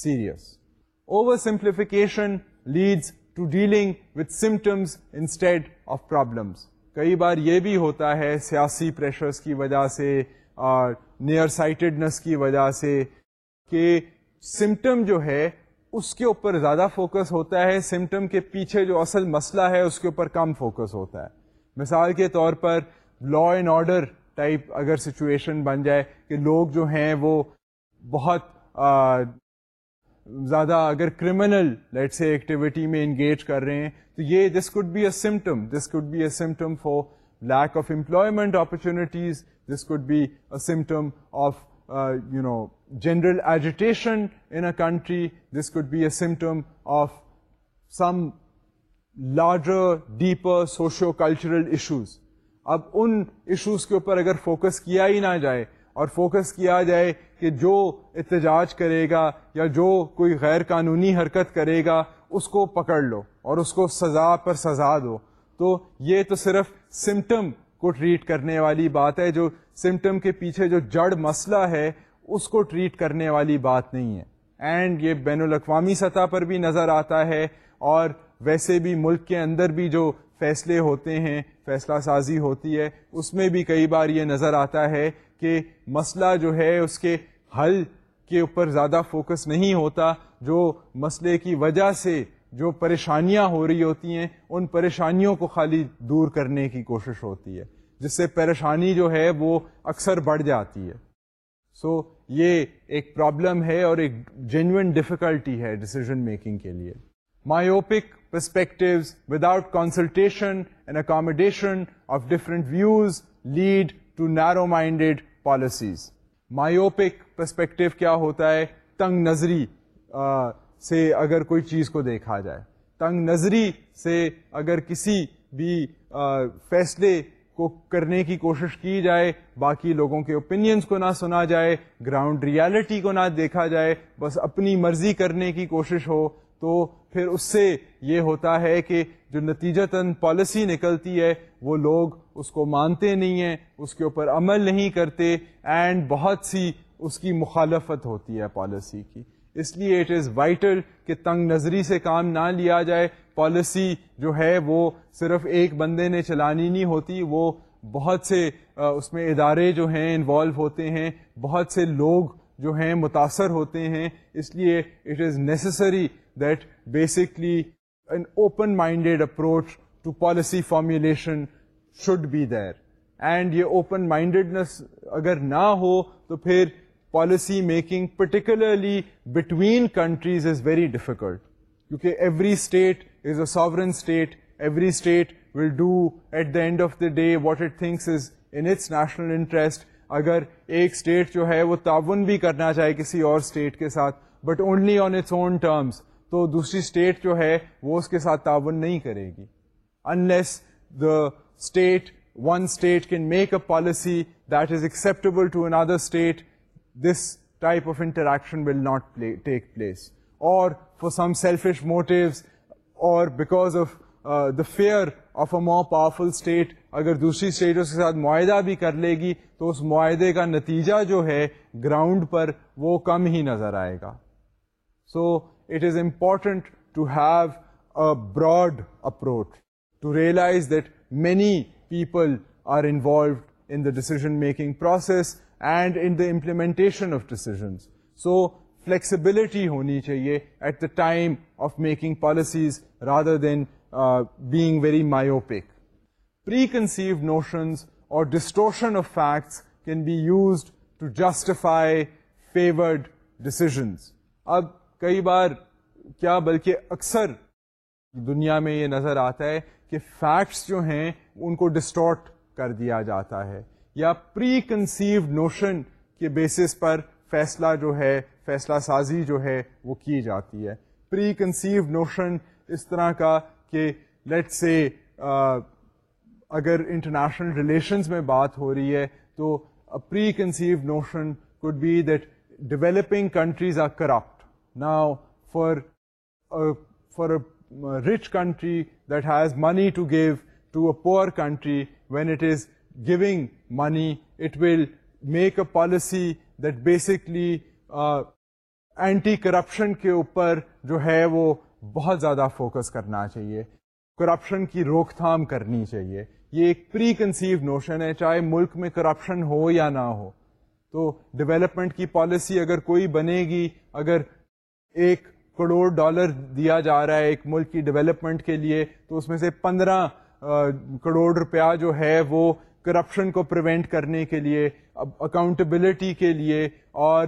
serious oversimplification leads to dealing with symptoms instead of problems کئی بار یہ بھی ہوتا ہے سیاسی پریشرس کی وجہ سے اور نیئر سائٹڈنس کی وجہ سے کہ سمٹم جو ہے اس کے اوپر زیادہ فوکس ہوتا ہے سمٹم کے پیچھے جو اصل مسئلہ ہے اس کے اوپر کم فوکس ہوتا ہے مثال کے طور پر لا اینڈ آرڈر ٹائپ اگر سچویشن بن جائے کہ لوگ جو ہیں وہ بہت آ, زیادہ اگر کرمنل لیٹ سے ایکٹیویٹی میں انگیج کر رہے ہیں تو یہ this could be a symptom this could be a symptom for lack of employment opportunities this could be a symptom of you know general education in a country this could be a symptom of some larger deeper socio cultural issues اب ان ایشوز کے اوپر اگر فوکس کیا ہی نہ جائے اور فوکس کیا جائے کہ جو احتجاج کرے گا یا جو کوئی غیر قانونی حرکت کرے گا اس کو پکڑ لو اور اس کو سزا پر سزا دو تو یہ تو صرف سمٹم کو ٹریٹ کرنے والی بات ہے جو سمٹم کے پیچھے جو جڑ مسئلہ ہے اس کو ٹریٹ کرنے والی بات نہیں ہے اینڈ یہ بین الاقوامی سطح پر بھی نظر آتا ہے اور ویسے بھی ملک کے اندر بھی جو فیصلے ہوتے ہیں فیصلہ سازی ہوتی ہے اس میں بھی کئی بار یہ نظر آتا ہے کہ مسئلہ جو ہے اس کے حل کے اوپر زیادہ فوکس نہیں ہوتا جو مسئلے کی وجہ سے جو پریشانیاں ہو رہی ہوتی ہیں ان پریشانیوں کو خالی دور کرنے کی کوشش ہوتی ہے جس سے پریشانی جو ہے وہ اکثر بڑھ جاتی ہے سو so, یہ ایک پرابلم ہے اور ایک جینوئن ڈفیکلٹی ہے ڈسیزن میکنگ کے لیے myopic perspectives without consultation and accommodation of different views lead to narrow minded policies myopic perspective کیا ہوتا ہے تنگ نظری سے اگر کوئی چیز کو دیکھا جائے تنگ نظری سے اگر کسی بھی فیصلے کو کرنے کی کوشش کی جائے باقی لوگوں کے اوپینینس کو نہ سنا جائے گراؤنڈ ریالٹی کو نہ دیکھا جائے بس اپنی مرضی کرنے کی کوشش ہو تو پھر اس سے یہ ہوتا ہے کہ جو نتیجہ تن پالیسی نکلتی ہے وہ لوگ اس کو مانتے نہیں ہیں اس کے اوپر عمل نہیں کرتے اینڈ بہت سی اس کی مخالفت ہوتی ہے پالیسی کی اس لیے اٹ از وائٹل کہ تنگ نظری سے کام نہ لیا جائے پالیسی جو ہے وہ صرف ایک بندے نے چلانی نہیں ہوتی وہ بہت سے اس میں ادارے جو ہیں انوالو ہوتے ہیں بہت سے لوگ جو ہیں متاثر ہوتے ہیں اس لیے it is necessary that basically open minded approach to policy formulation should be there and یہ اوپن مائنڈنس اگر نہ ہو تو پھر policy making particularly between countries is very difficult کیونکہ every state is a sovereign state every state will do at the end of the day what thinks things is its national interest اگر ایک اسٹیٹ جو ہے وہ تعاون بھی کرنا چاہے کسی اور اسٹیٹ کے ساتھ but only on its own terms تو دوسری اسٹیٹ جو ہے وہ اس کے ساتھ تعاون نہیں کرے گی unless the state one state can make a policy that is acceptable to another state this type of interaction will not take place or for some selfish motives or because of the fear of a more powerful state اگر دوسری اسٹیٹ اس کے ساتھ معاہدہ بھی کر لے گی تو اس معاہدے کا نتیجہ جو ہے گراؤنڈ پر وہ کم ہی نظر آئے گا so it is important to have a broad approach to realise that many people are involve in the decision making process and implementation of decisions so flexibility ہونی چاہیے at the time of making policies rather than being very myopic preconceived notions or distortion of facts can be used to justify favoured decisions اب کئی بار کیا بلکہ اکثر دنیا میں یہ نظر آتا ہے کہ فیکٹس جو ہیں ان کو ڈسٹارٹ کر دیا جاتا ہے یا پری کنسیو نوشن کے بیسس پر فیصلہ جو ہے فیصلہ سازی جو ہے وہ کی جاتی ہے پری کنسیو نوشن اس طرح کا کہ لیٹ سے اگر انٹرنیشنل ریلیشنز میں بات ہو رہی ہے تو preconceive notion could be that developing countries are corrupt a far for that country that has money to give to a when country when it is it money it will make a policy uh, anti corruption کے اوپر جو ہے وہ بہت زیادہ فوکس کرنا چاہیے کرپشن کی روک تھام کرنی چاہیے یہ ایک پری کنسیو نوشن ہے چاہے ملک میں کرپشن ہو یا نہ ہو تو ڈیولپمنٹ کی پالیسی اگر کوئی بنے گی اگر ایک کروڑ ڈالر دیا جا رہا ہے ایک ملک کی ڈیولپمنٹ کے لیے تو اس میں سے پندرہ کروڑ روپیہ جو ہے وہ کرپشن کو پریونٹ کرنے کے لیے اکاؤنٹبلٹی کے لیے اور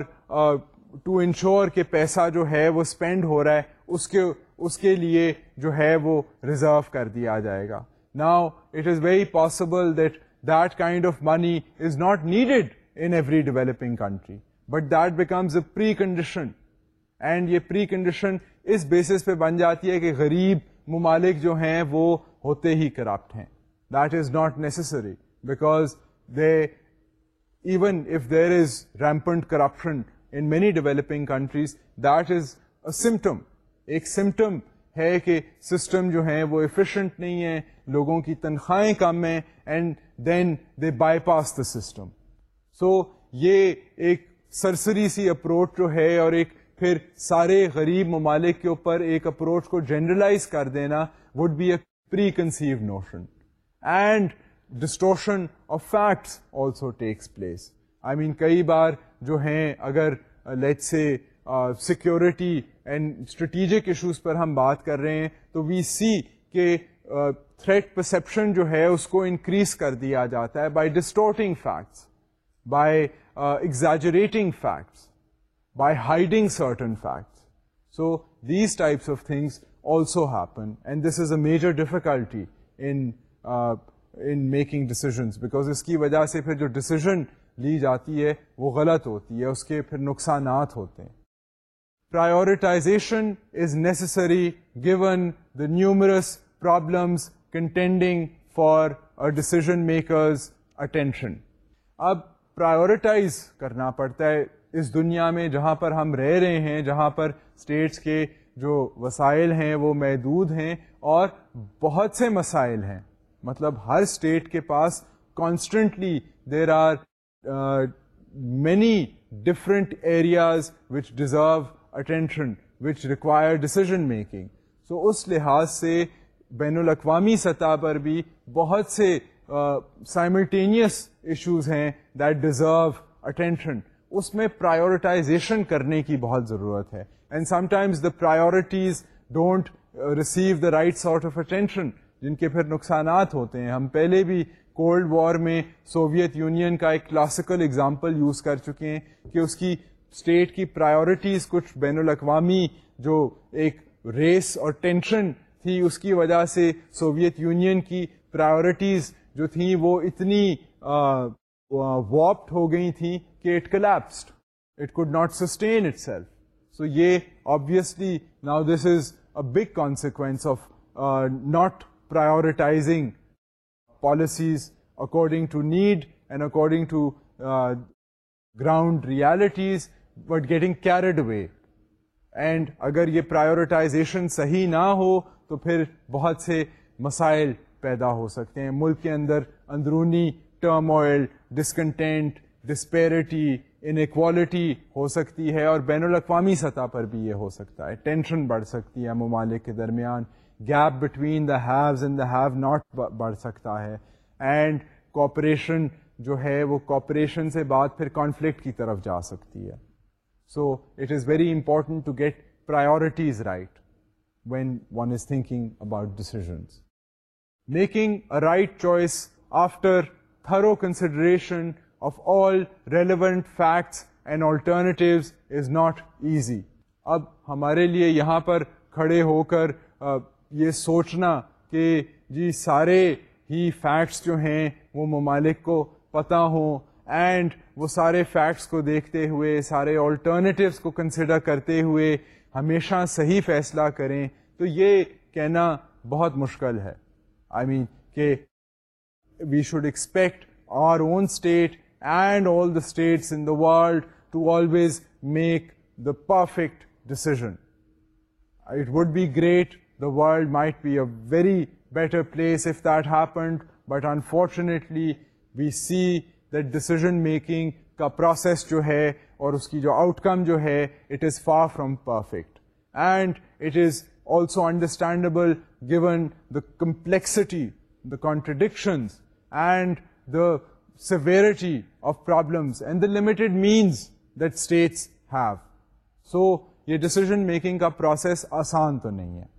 ٹو انشور کے پیسہ جو ہے وہ اسپینڈ ہو رہا ہے اس کے اس کے لیے جو ہے وہ ریزرو کر دیا جائے گا now it is very possible that that kind of money is not needed in every developing country but that becomes a precondition and یہ پری کنڈیشن اس بیسس پہ بن جاتی ہے کہ غریب ممالک جو ہیں وہ ہوتے ہی کرپٹ ہیں that is not necessary because they even if there is rampant corruption in many developing countries that is a symptom ایک سمٹم ہے کہ سسٹم جو ہیں وہ افیشینٹ نہیں ہیں لوگوں کی تنخواہیں کم ہیں and then they bypass the system so یہ ایک سرسری سی اپروچ جو ہے اور ایک پھر سارے غریب ممالک کے اوپر ایک اپروچ کو جنرلائز کر دینا would be a preconceive notion and distortion of facts also takes place I mean کئی بار جو ہیں اگر let's say security and strategic issues پر ہم بات کر رہے ہیں تو وی سی کے تھریٹ پرسپشن جو ہے اس کو انکریز کر دیا جاتا ہے by distorting facts by exaggerating facts by hiding certain fact so these types of things also happen and this is a major difficulty in making decisions because اس کی وجہ سے پھر جو ڈیسیزن لی جاتی ہے وہ غلط ہوتی ہے اس کے پھر نقصانات ہوتے ہیں prioritisation is necessary given the numerous problems contending for decision makers attention اب پرائیوریٹائز کرنا پڑتا ہے اس دنیا میں جہاں پر ہم رہ رہے ہیں جہاں پر اسٹیٹس کے جو وسائل ہیں وہ محدود ہیں اور بہت سے مسائل ہیں مطلب ہر اسٹیٹ کے پاس constantly there are many different areas which deserve attention which require decision making so اس لحاظ سے بین الاقوامی سطح پر بھی بہت سے سائملٹینیس ایشوز ہیں دیٹ ڈیزرو اٹینشن اس میں پرائیورٹائزیشن کرنے کی بہت ضرورت ہے and sometimes the priorities don't receive the right sort of attention جن کے پھر نقصانات ہوتے ہیں ہم پہلے بھی کولڈ وار میں سوویت یونین کا ایک کلاسیکل اگزامپل یوز کر چکے ہیں کہ اس کی اسٹیٹ کی پرائیورٹیز کچھ بین الاقوامی جو ایک ریس اور ٹینشن تھی اس کی وجہ سے سوویت یونین کی پرائیورٹیز جو تھیں وہ اتنی وارپڈ ہو گئی تھیں کہ it collapsed it could not sustain itself so یہ obviously now this is a big consequence of not prioritising policies according to need and according to ground realities but getting carried away and اگر یہ پرائیورٹائزیشن صحیح نہ ہو تو پھر بہت سے مسائل پیدا ہو سکتے ہیں ملک کے اندر اندرونی turmoil discontent disparity inequality ہو سکتی ہے اور بین الاقوامی سطح پر بھی یہ ہو سکتا ہے ٹینشن بڑھ سکتی ہے ممالک کے درمیان gap between the haves and the have not بڑھ سکتا ہے اینڈ کوپریشن جو ہے وہ کوپریشن سے بعد پھر کانفلکٹ کی طرف جا سکتی ہے so it is very important to get priorities right when one is thinking about decisions making a right choice after thorough consideration of all relevant facts and alternatives is not easy اب ہمارے لیے یہاں پر کھڑے ہو کر یہ سوچنا کہ جی سارے ہی فیکٹس جو ہیں وہ ممالک کو پتہ ہوں اینڈ وہ سارے فیکٹس کو دیکھتے ہوئے سارے آلٹرنیٹیوس کو کنسیڈر کرتے ہوئے ہمیشہ صحیح فیصلہ کریں تو یہ کہنا بہت مشکل ہے آئی I مین mean, کہ we should expect our own state and all the state in the world to always make the perfect decision it would be great the world might be a very better place if that unfortunately we see decision making کا پروسیس جو ہے اور اس کی جو آؤٹ کم جو ہے it is far from perfect and it is also understandable given the complexity the contradictions severity of problem آسان تو نہیں ہے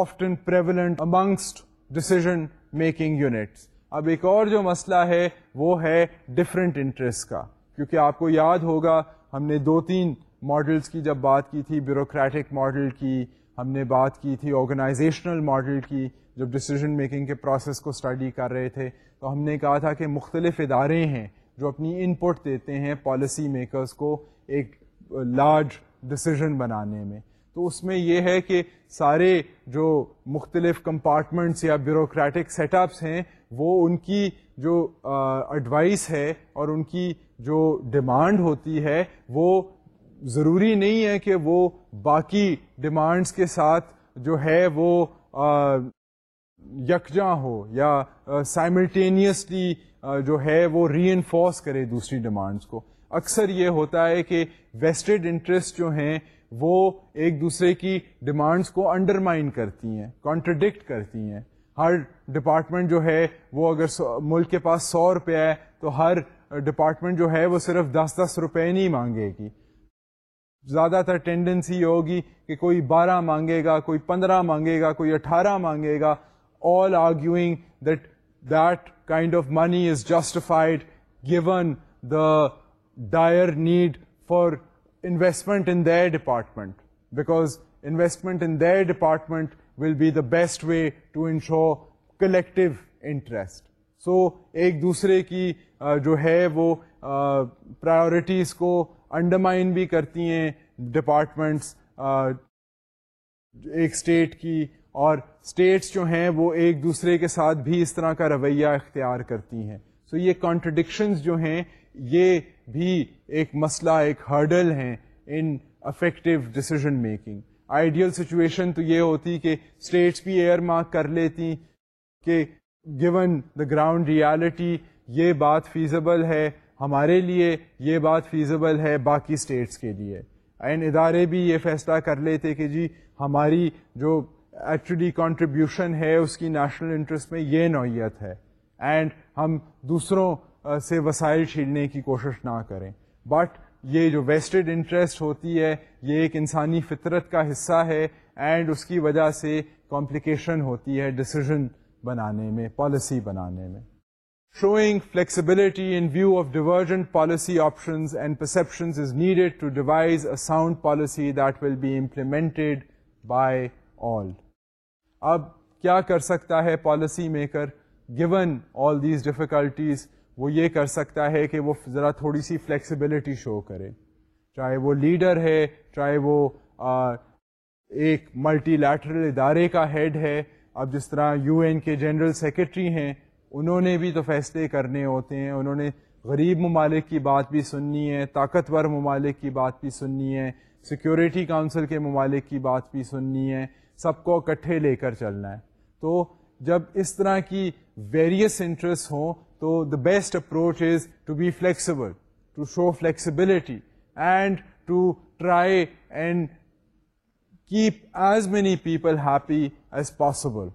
often prevalent amongst decision making units اب ایک اور جو مسئلہ ہے وہ ہے ڈفرینٹ انٹرسٹ کا کیونکہ آپ کو یاد ہوگا ہم نے دو تین ماڈلس کی جب بات کی تھی بیوروکریٹک ماڈل کی ہم نے بات کی تھی آرگنائزیشنل ماڈل کی جب ڈسیزن میکنگ کے پروسیس کو اسٹڈی کر رہے تھے تو ہم نے کہا تھا کہ مختلف ادارے ہیں جو اپنی ان پٹ دیتے ہیں پالیسی میکرز کو ایک لارج ڈسیزن بنانے میں تو اس میں یہ ہے کہ سارے جو مختلف کمپارٹمنٹس یا بیوروکریٹک سیٹ اپس ہیں وہ ان کی جو ایڈوائس ہے اور ان کی جو ڈیمانڈ ہوتی ہے وہ ضروری نہیں ہے کہ وہ باقی ڈیمانڈس کے ساتھ جو ہے وہ یکجاں ہو یا سائملٹینیسلی جو ہے وہ ری انفورس کرے دوسری ڈیمانڈس کو اکثر یہ ہوتا ہے کہ ویسٹڈ انٹرسٹ جو ہیں وہ ایک دوسرے کی ڈیمانڈس کو انڈرمائن کرتی ہیں کانٹرڈکٹ کرتی ہیں ہر ڈپارٹمنٹ جو ہے وہ اگر ملک کے پاس سو روپے ہے تو ہر ڈپارٹمنٹ جو ہے وہ صرف دس دس روپے نہیں مانگے گی زیادہ تر ٹینڈنسی یہ ہوگی کہ کوئی بارہ مانگے گا کوئی پندرہ مانگے گا کوئی اٹھارہ مانگے گا all arguing that that kind of money is justified given the dire need for investment in their department because investment in their department will be the best way to ensure collective interest so ایک دوسرے کی uh, جو ہے وہ uh, کو انڈرمائن بھی کرتی ہیں ڈپارٹمنٹس ایک اسٹیٹ کی اور اسٹیٹس جو ہیں وہ ایک دوسرے کے ساتھ بھی اس طرح کا رویہ اختیار کرتی ہیں سو so یہ کانٹرڈکشنز جو ہیں یہ بھی ایک مسئلہ ایک ہرڈل ہیں in effective decision making ideal situation تو یہ ہوتی کہ اسٹیٹس بھی ایئر مارک کر لیتی کہ گیون دا گراؤنڈ ریالٹی یہ بات فیزبل ہے ہمارے لیے یہ بات فیزبل ہے باقی اسٹیٹس کے لیے اینڈ ادارے بھی یہ فیصلہ کر لیتے کہ جی ہماری جو ایکچولی کنٹریبیوشن ہے اس کی نیشنل انٹرسٹ میں یہ نوعیت ہے اینڈ ہم دوسروں سے وسائل چھیننے کی کوشش نہ کریں بٹ یہ جو ویسٹڈ انٹرسٹ ہوتی ہے یہ ایک انسانی فطرت کا حصہ ہے اینڈ اس کی وجہ سے کمپلیکیشن ہوتی ہے ڈسیزن بنانے میں پالیسی بنانے میں be ان ویو آف اب کیا کر سکتا ہے policy maker given all these difficulties وہ یہ کر سکتا ہے کہ وہ ذرا تھوڑی سی فلیکسیبلٹی شو کرے چاہے وہ لیڈر ہے چاہے وہ ایک ملٹی لیٹرل ادارے کا ہیڈ ہے اب جس طرح یو این کے جنرل سیکرٹری ہیں انہوں نے بھی تو فیصلے کرنے ہوتے ہیں انہوں نے غریب ممالک کی بات بھی سننی ہے طاقتور ممالک کی بات بھی سننی ہے سیکیورٹی کاؤنسل کے ممالک کی بات بھی سننی ہے سب کو اکٹھے لے کر چلنا ہے تو جب اس طرح کی ویریس انٹرسٹ ہوں تو the best approach is to be flexible to show flexibility and to try and keep as many people happy as possible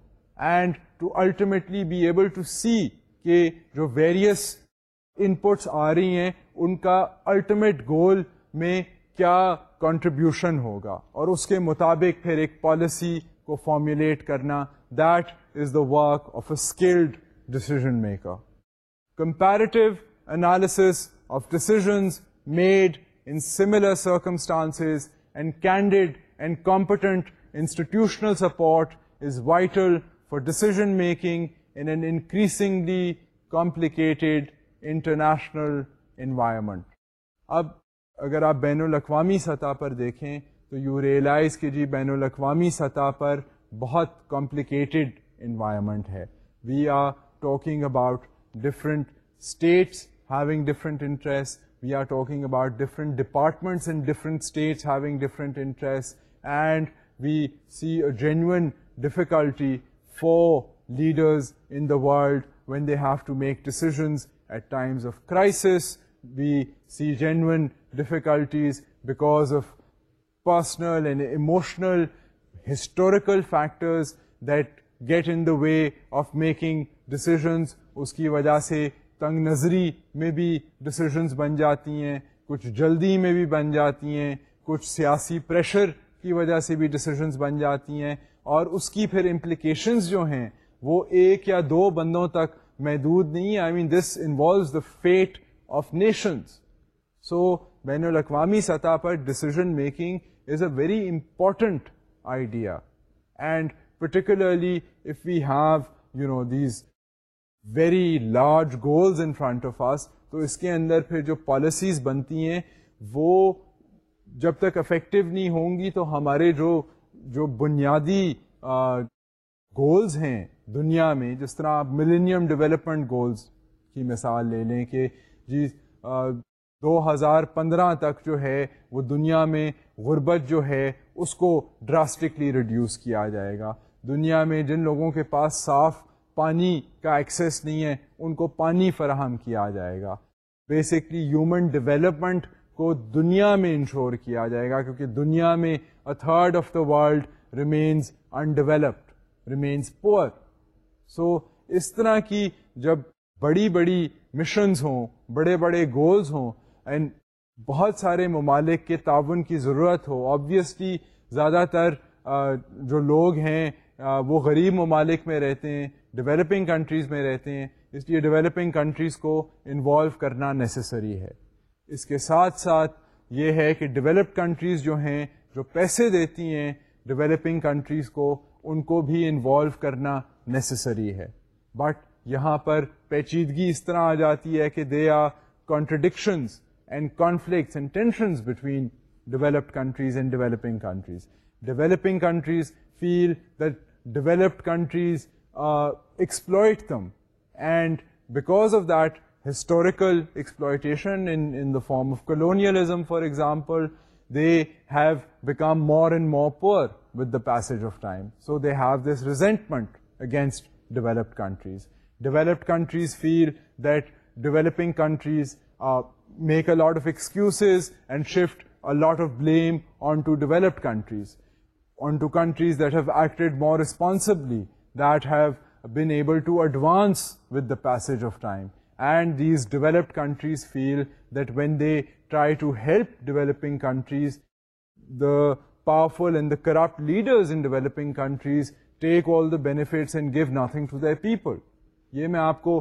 and to ultimately be able جو ویریس انپوٹس آ رہی ہیں ان کا الٹیمیٹ گول میں کیا کنٹریبیوشن ہوگا اور اس کے مطابق پھر ایک پالیسی کو فارمیولیٹ کرنا that is the work of a skilled decision maker comparative analysis of decisions made in similar circumstance and candid and competent institutional support is vital for decision making in an increasing the complicated international environment اب اگر آپ بین الاقوامی سطح پر دیکھیں تو یو ریئلائز کیجیے بین الاقوامی سطح پر بہت کامپلیکیٹڈ انوائرمنٹ ہے we are talking about different states having different interest we are talking about different department in different states interest and we see a genuine difficulty for leaders in the world when they have to make decisions at times of crisis. We see genuine difficulties because of personal and emotional historical factors that get in the way of making decisions. اس کی وجہ سے تنگ نظری میں بھی ڈسیزنس بن جاتی ہیں کچھ جلدی میں بھی بن جاتی ہیں کچھ سیاسی پریشر کی وجہ سے بھی ڈسیزنس بن جاتی ہیں اور اس کی پھر امپلیکیشنز جو ہیں وہ ایک یا دو بندوں تک محدود نہیں I mean this involves the fate of nations so بین الاقوامی سطح پر decision making is a very important idea and particularly if we have you know these very large goals in front of us تو اس کے اندر پھر جو پالیسیز بنتی ہیں وہ جب تک افیکٹو نہیں ہوں گی تو ہمارے جو جو بنیادی گولز ہیں دنیا میں جس طرح آپ ملینیم ڈیولپمنٹ گولز کی مثال لے لیں کہ جی دو ہزار پندرہ تک جو ہے وہ دنیا میں غربت جو ہے اس کو ڈراسٹکلی ریڈیوس کیا جائے گا دنیا میں جن لوگوں کے پاس صاف پانی کا ایکسیس نہیں ہے ان کو پانی فراہم کیا جائے گا بیسکلی ہیومن ڈیولپمنٹ کو دنیا میں انشور کیا جائے گا کیونکہ دنیا میں a third of the world remains undeveloped remains poor so اس طرح کی جب بڑی بڑی مشنز ہوں بڑے بڑے گولز ہوں اینڈ بہت سارے ممالک کے تعاون کی ضرورت ہو آبویسلی زیادہ تر جو لوگ ہیں وہ غریب ممالک میں رہتے ہیں ڈیولپنگ کنٹریز میں رہتے ہیں اس لیے ڈیولپنگ کنٹریز کو انوالو کرنا نیسسری ہے اس کے ساتھ ساتھ یہ ہے کہ ڈیولپڈ کنٹریز جو ہیں جو پیسے دیتی ہیں ڈیولپنگ کنٹریز کو ان کو بھی انوالو کرنا نیسسری ہے بٹ یہاں پر پیچیدگی اس طرح آ جاتی ہے کہ they are contradictions and conflicts and tensions between developed countries and developing countries developing countries feel that developed countries exploit them and because of that historical exploitation in the form of colonialism, for example, they have become more and more poor with the passage of time. So they have this resentment against developed countries. Developed countries feel that developing countries uh, make a lot of excuses and shift a lot of blame onto developed countries, onto countries that have acted more responsibly, that have been able to advance with the passage of time. And these developed countries feel that when they try to help developing countries the powerful and the corrupt leaders in developing countries take all the benefits and give nothing to the people یہ میں آپ کو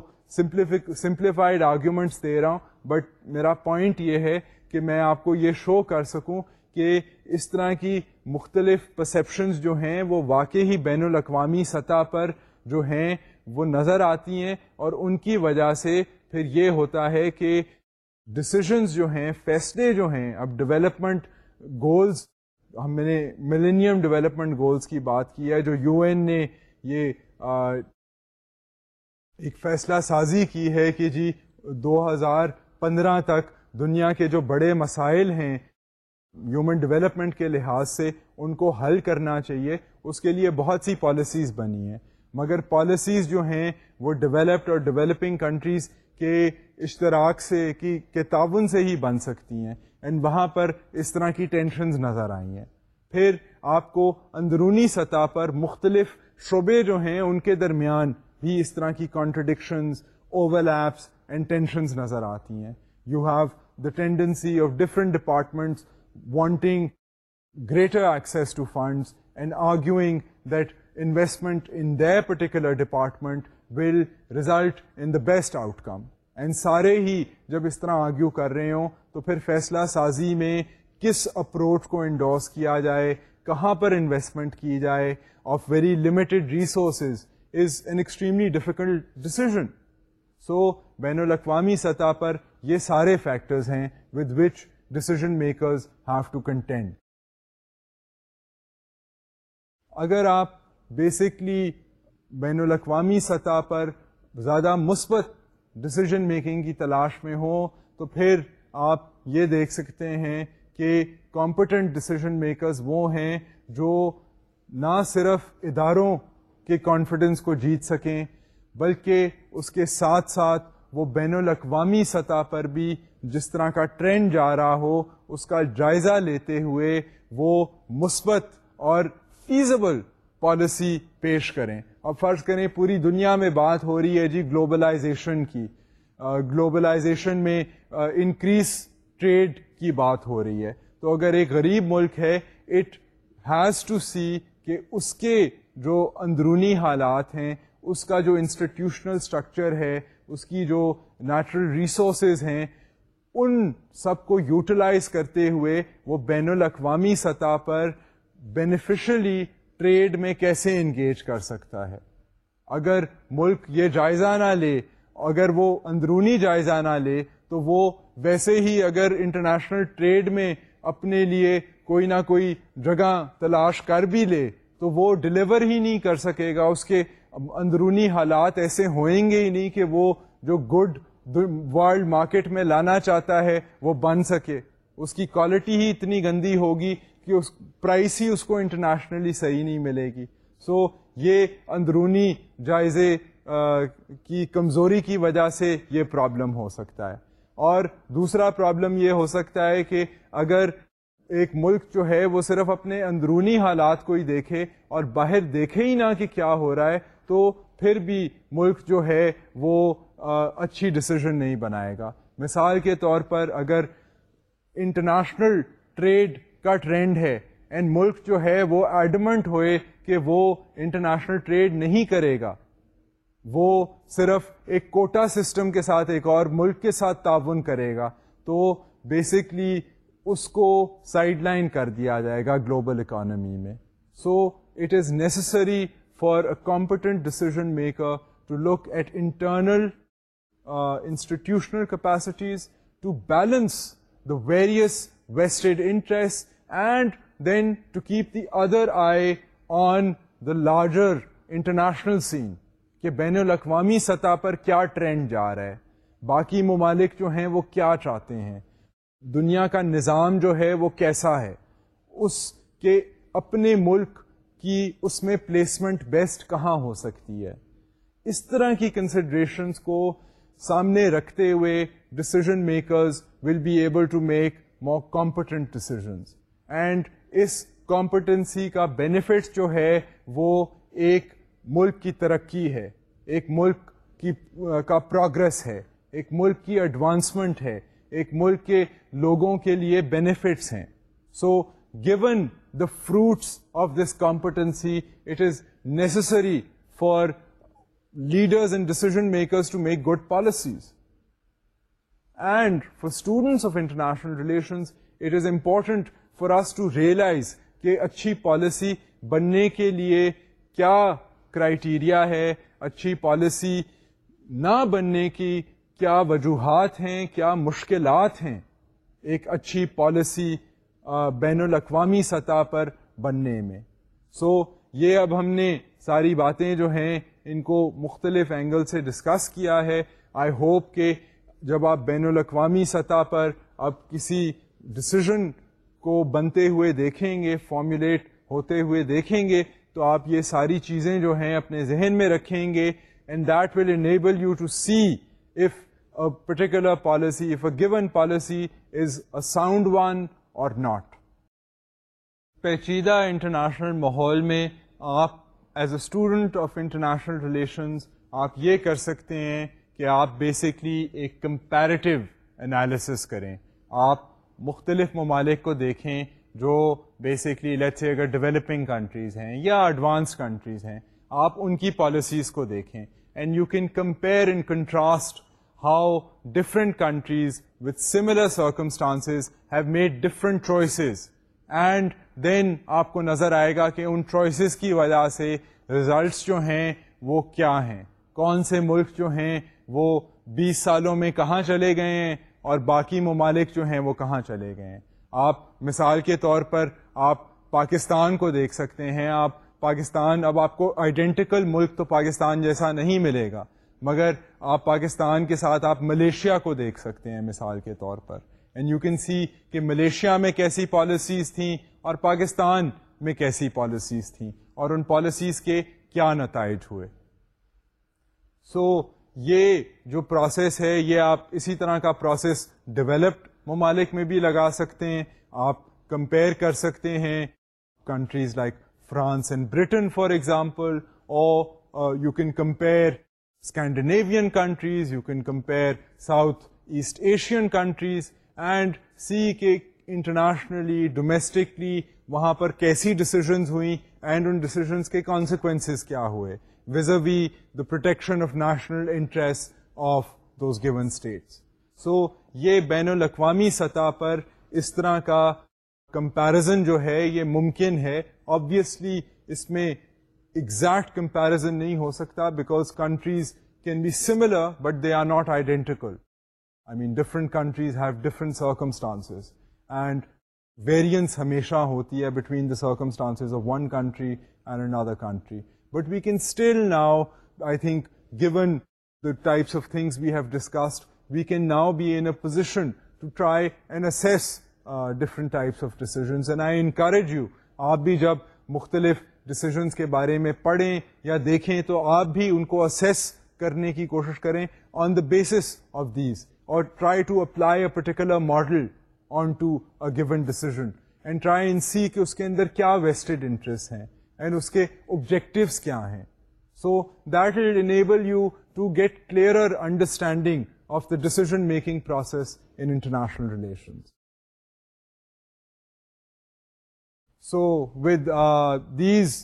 سمپلیفائڈ آرگیومنٹس دے رہا ہوں بٹ میرا پوائنٹ یہ ہے کہ میں آپ کو یہ شو کر سکوں کہ اس طرح کی مختلف پرسیپشنز جو ہیں وہ واقعی بین الاقوامی سطح پر جو ہیں وہ نظر آتی ہیں اور ان کی وجہ سے پھر یہ ہوتا ہے کہ ڈسیزنس جو ہیں فیصلے جو ہیں اب ڈویلپمنٹ گولز ہم نے ملینیم ڈیولپمنٹ گولز کی بات کی ہے جو یو این نے یہ ایک فیصلہ سازی کی ہے کہ جی دو ہزار پندرہ تک دنیا کے جو بڑے مسائل ہیں ہیومن ڈیولپمنٹ کے لحاظ سے ان کو حل کرنا چاہیے اس کے لیے بہت سی پالیسیز بنی ہیں مگر پالیسیز جو ہیں وہ ڈیولپڈ اور ڈیولپنگ کنٹریز کے اشتراک سے کی کے تعاون سے ہی بن سکتی ہیں اینڈ وہاں پر اس طرح کی ٹینشنز نظر آئی ہیں پھر آپ کو اندرونی سطح پر مختلف شعبے جو ہیں ان کے درمیان بھی اس طرح کی contradictions overlaps and tensions نظر آتی ہیں you have the tendency of different departments wanting greater access to funds and arguing that investment in the particular department will result in the best outcome and سارے ہی جب اس طرح آرگیو کر رہے ہوں تو پھر فیصلہ سازی میں کس اپروچ کو انڈورس کیا جائے کہاں پر انویسٹمنٹ کی جائے of very limited resources is an extremely difficult decision so بین الاقوامی سطح پر یہ سارے فیکٹرز ہیں with which decision makers have to contend اگر آپ بیسکلی بین الاقوامی سطح پر زیادہ مثبت ڈسیزن میکنگ کی تلاش میں ہوں تو پھر آپ یہ دیکھ سکتے ہیں کہ کمپٹنٹ ڈسیزن میکرز وہ ہیں جو نہ صرف اداروں کے کانفیڈنس کو جیت سکیں بلکہ اس کے ساتھ ساتھ وہ بین الاقوامی سطح پر بھی جس طرح کا ٹرینڈ جا رہا ہو اس کا جائزہ لیتے ہوئے وہ مثبت اور فیزبل پالیسی پیش کریں اور فرض کریں پوری دنیا میں بات ہو رہی ہے جی گلوبلائزیشن کی گلوبلائزیشن میں انکریز ٹریڈ کی بات ہو رہی ہے تو اگر ایک غریب ملک ہے اٹ ہیز ٹو سی کہ اس کے جو اندرونی حالات ہیں اس کا جو انسٹیٹیوشنل اسٹرکچر ہے اس کی جو نیچرل ریسورسز ہیں ان سب کو یوٹیلائز کرتے ہوئے وہ بین الاقوامی سطح پر بینیفیشلی ٹریڈ میں کیسے انگیج کر سکتا ہے اگر ملک یہ جائزہ نہ لے اگر وہ اندرونی جائزہ نہ لے تو وہ ویسے ہی اگر انٹرنیشنل ٹریڈ میں اپنے لیے کوئی نہ کوئی جگہ تلاش کر بھی لے تو وہ ڈلیور ہی نہیں کر سکے گا اس کے اندرونی حالات ایسے ہوئیں گے ہی نہیں کہ وہ جو گڈ ورلڈ مارکیٹ میں لانا چاہتا ہے وہ بن سکے اس کی کوالٹی ہی اتنی گندی ہوگی کہ اس پرائس ہی اس کو انٹرنیشنلی صحیح نہیں ملے گی سو so, یہ اندرونی جائزے کی کمزوری کی وجہ سے یہ پرابلم ہو سکتا ہے اور دوسرا پرابلم یہ ہو سکتا ہے کہ اگر ایک ملک جو ہے وہ صرف اپنے اندرونی حالات کو ہی دیکھے اور باہر دیکھے ہی نہ کہ کیا ہو رہا ہے تو پھر بھی ملک جو ہے وہ اچھی ڈسیزن نہیں بنائے گا مثال کے طور پر اگر انٹرنیشنل ٹریڈ کا ٹرینڈ ہے اینڈ ملک جو ہے وہ ایڈمنٹ ہوئے کہ وہ انٹرنیشنل ٹریڈ نہیں کرے گا وہ صرف ایک کوٹا سسٹم کے ساتھ ایک اور ملک کے ساتھ تعاون کرے گا تو بیسکلی اس کو سائڈ لائن کر دیا جائے گا گلوبل اکانومی میں so it is necessary for a competent decision maker to look at internal institutional capacities to balance the various vested interest other eye on the larger international scene کہ بین الاقوامی سطح پر کیا ٹرینڈ جا رہا ہے باقی ممالک جو ہیں وہ کیا چاہتے ہیں دنیا کا نظام جو ہے وہ کیسا ہے اس کے اپنے ملک کی اس میں پلیسمنٹ بیسٹ کہاں ہو سکتی ہے اس طرح کی کنسیڈریشنس کو سامنے رکھتے ہوئے decision makers will be able to make more competent decisions and us competency کا بینیفٹس جو ہے وہ ایک ملک کی ترقی ہے ایک ملک کی کا پروگرس ہے ایک ملک کی ایڈوانسمنٹ ہے ایک ملک کے لوگوں کے لیے بینیفٹس ہیں so given the fruits of this competency it is necessary for leader and decision makers to make good policies and for students of international relation it is important for us to realize کہ اچھی پالیسی بننے کے لیے کیا کرائیٹیریا ہے اچھی پالیسی نہ بننے کی کیا وجوہات ہیں کیا مشکلات ہیں ایک اچھی پالیسی بین الاقوامی سطح پر بننے میں سو so, یہ اب ہم نے ساری باتیں جو ہیں ان کو مختلف اینگل سے ڈسکس کیا ہے آئی ہوپ کہ جب آپ بین الاقوامی سطح پر اب کسی ڈسیزن کو بنتے ہوئے دیکھیں گے فارمولیٹ ہوتے ہوئے دیکھیں گے تو آپ یہ ساری چیزیں جو ہیں اپنے ذہن میں رکھیں گے and that will enable you to see if a particular policy if a given policy is a sound one or not پیچیدہ انٹرنیشنل ماحول میں آپ as a student of international relations آپ یہ کر سکتے ہیں کہ آپ بیسکلی ایک کمپیریٹیو انالیسس کریں آپ مختلف ممالک کو دیکھیں جو بیسکلی لیٹس اگر ڈیولپنگ کنٹریز ہیں یا ایڈوانس کنٹریز ہیں آپ ان کی پالیسیز کو دیکھیں and you can compare and contrast how different countries with similar circumstances have made different choices and then آپ کو نظر آئے گا کہ ان چوائسیز کی وجہ سے ریزلٹس جو ہیں وہ کیا ہیں کون سے ملک جو ہیں وہ بیس سالوں میں کہاں چلے گئے ہیں اور باقی ممالک جو ہیں وہ کہاں چلے گئے ہیں آپ مثال کے طور پر آپ پاکستان کو دیکھ سکتے ہیں آپ پاکستان اب آپ کو آئیڈینٹیکل ملک تو پاکستان جیسا نہیں ملے گا مگر آپ پاکستان کے ساتھ آپ ملیشیا کو دیکھ سکتے ہیں مثال کے طور پر اینڈ یو کین سی کہ ملیشیا میں کیسی پالیسیز تھیں اور پاکستان میں کیسی پالیسیز تھیں اور ان پالیسیز کے کیا نتائج ہوئے سو so, یہ جو پروسیس ہے یہ آپ اسی طرح کا پروسیس ڈیولپڈ ممالک میں بھی لگا سکتے ہیں آپ کمپیئر کر سکتے ہیں countries like France and Britain for example اور you can compare Scandinavian countries you can compare South East Asian countries and see کے انٹرنیشنلی ڈومیسٹکلی وہاں پر کیسی ڈسیزنز ہوئیں اینڈ ان ڈیسیزنس کے کانسیکوینسز کیا ہوئے وی the protection of national interest of those given states so یہ بین الاقوامی سطح پر اس طرح کا کمپیرزن جو ہے یہ ممکن ہے آبویسلی اس میں ایگزیکٹ کمپیرزن نہیں ہو سکتا because countries can be similar but they are not identical I mean different countries have different circumstances and variance ہمیشہ ہوتی ہے between the circumstance of one country and another country but we can still now I think given the types of things we have discussed we can now be in a position to try and assess different types of decisions and I encourage you آپ بھی جب مختلف ڈسیزنس کے بارے میں پڑھیں یا دیکھیں تو آپ بھی ان کو اسیس کرنے کی کوشش کریں on the basis of these اور try to apply a particular model on to decision and try and see کہ اس کے اندر کیا ویسٹڈ انٹرسٹ ہیں اینڈ اس کے اوبجیکٹس کیا ہیں so that will enable you to get clear understanding of the decision making deciding international relations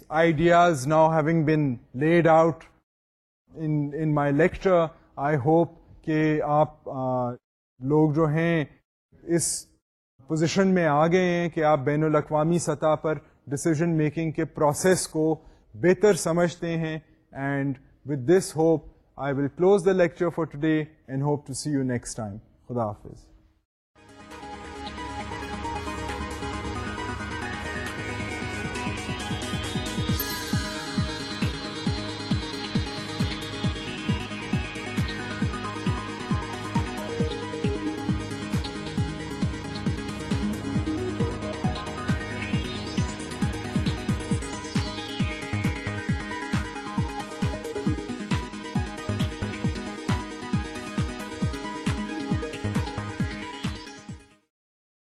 ideas now having been laid out lecture I hope کہ آپ uh, لوگ جو ہیں اس پوزیشن میں آ گئے ہیں کہ آپ بین الاقوامی سطح پر ڈسیزن میکنگ کے پروسیس کو بہتر سمجھتے ہیں and with this hope I will close the lecture for today and hope to see you next time خدا حافظ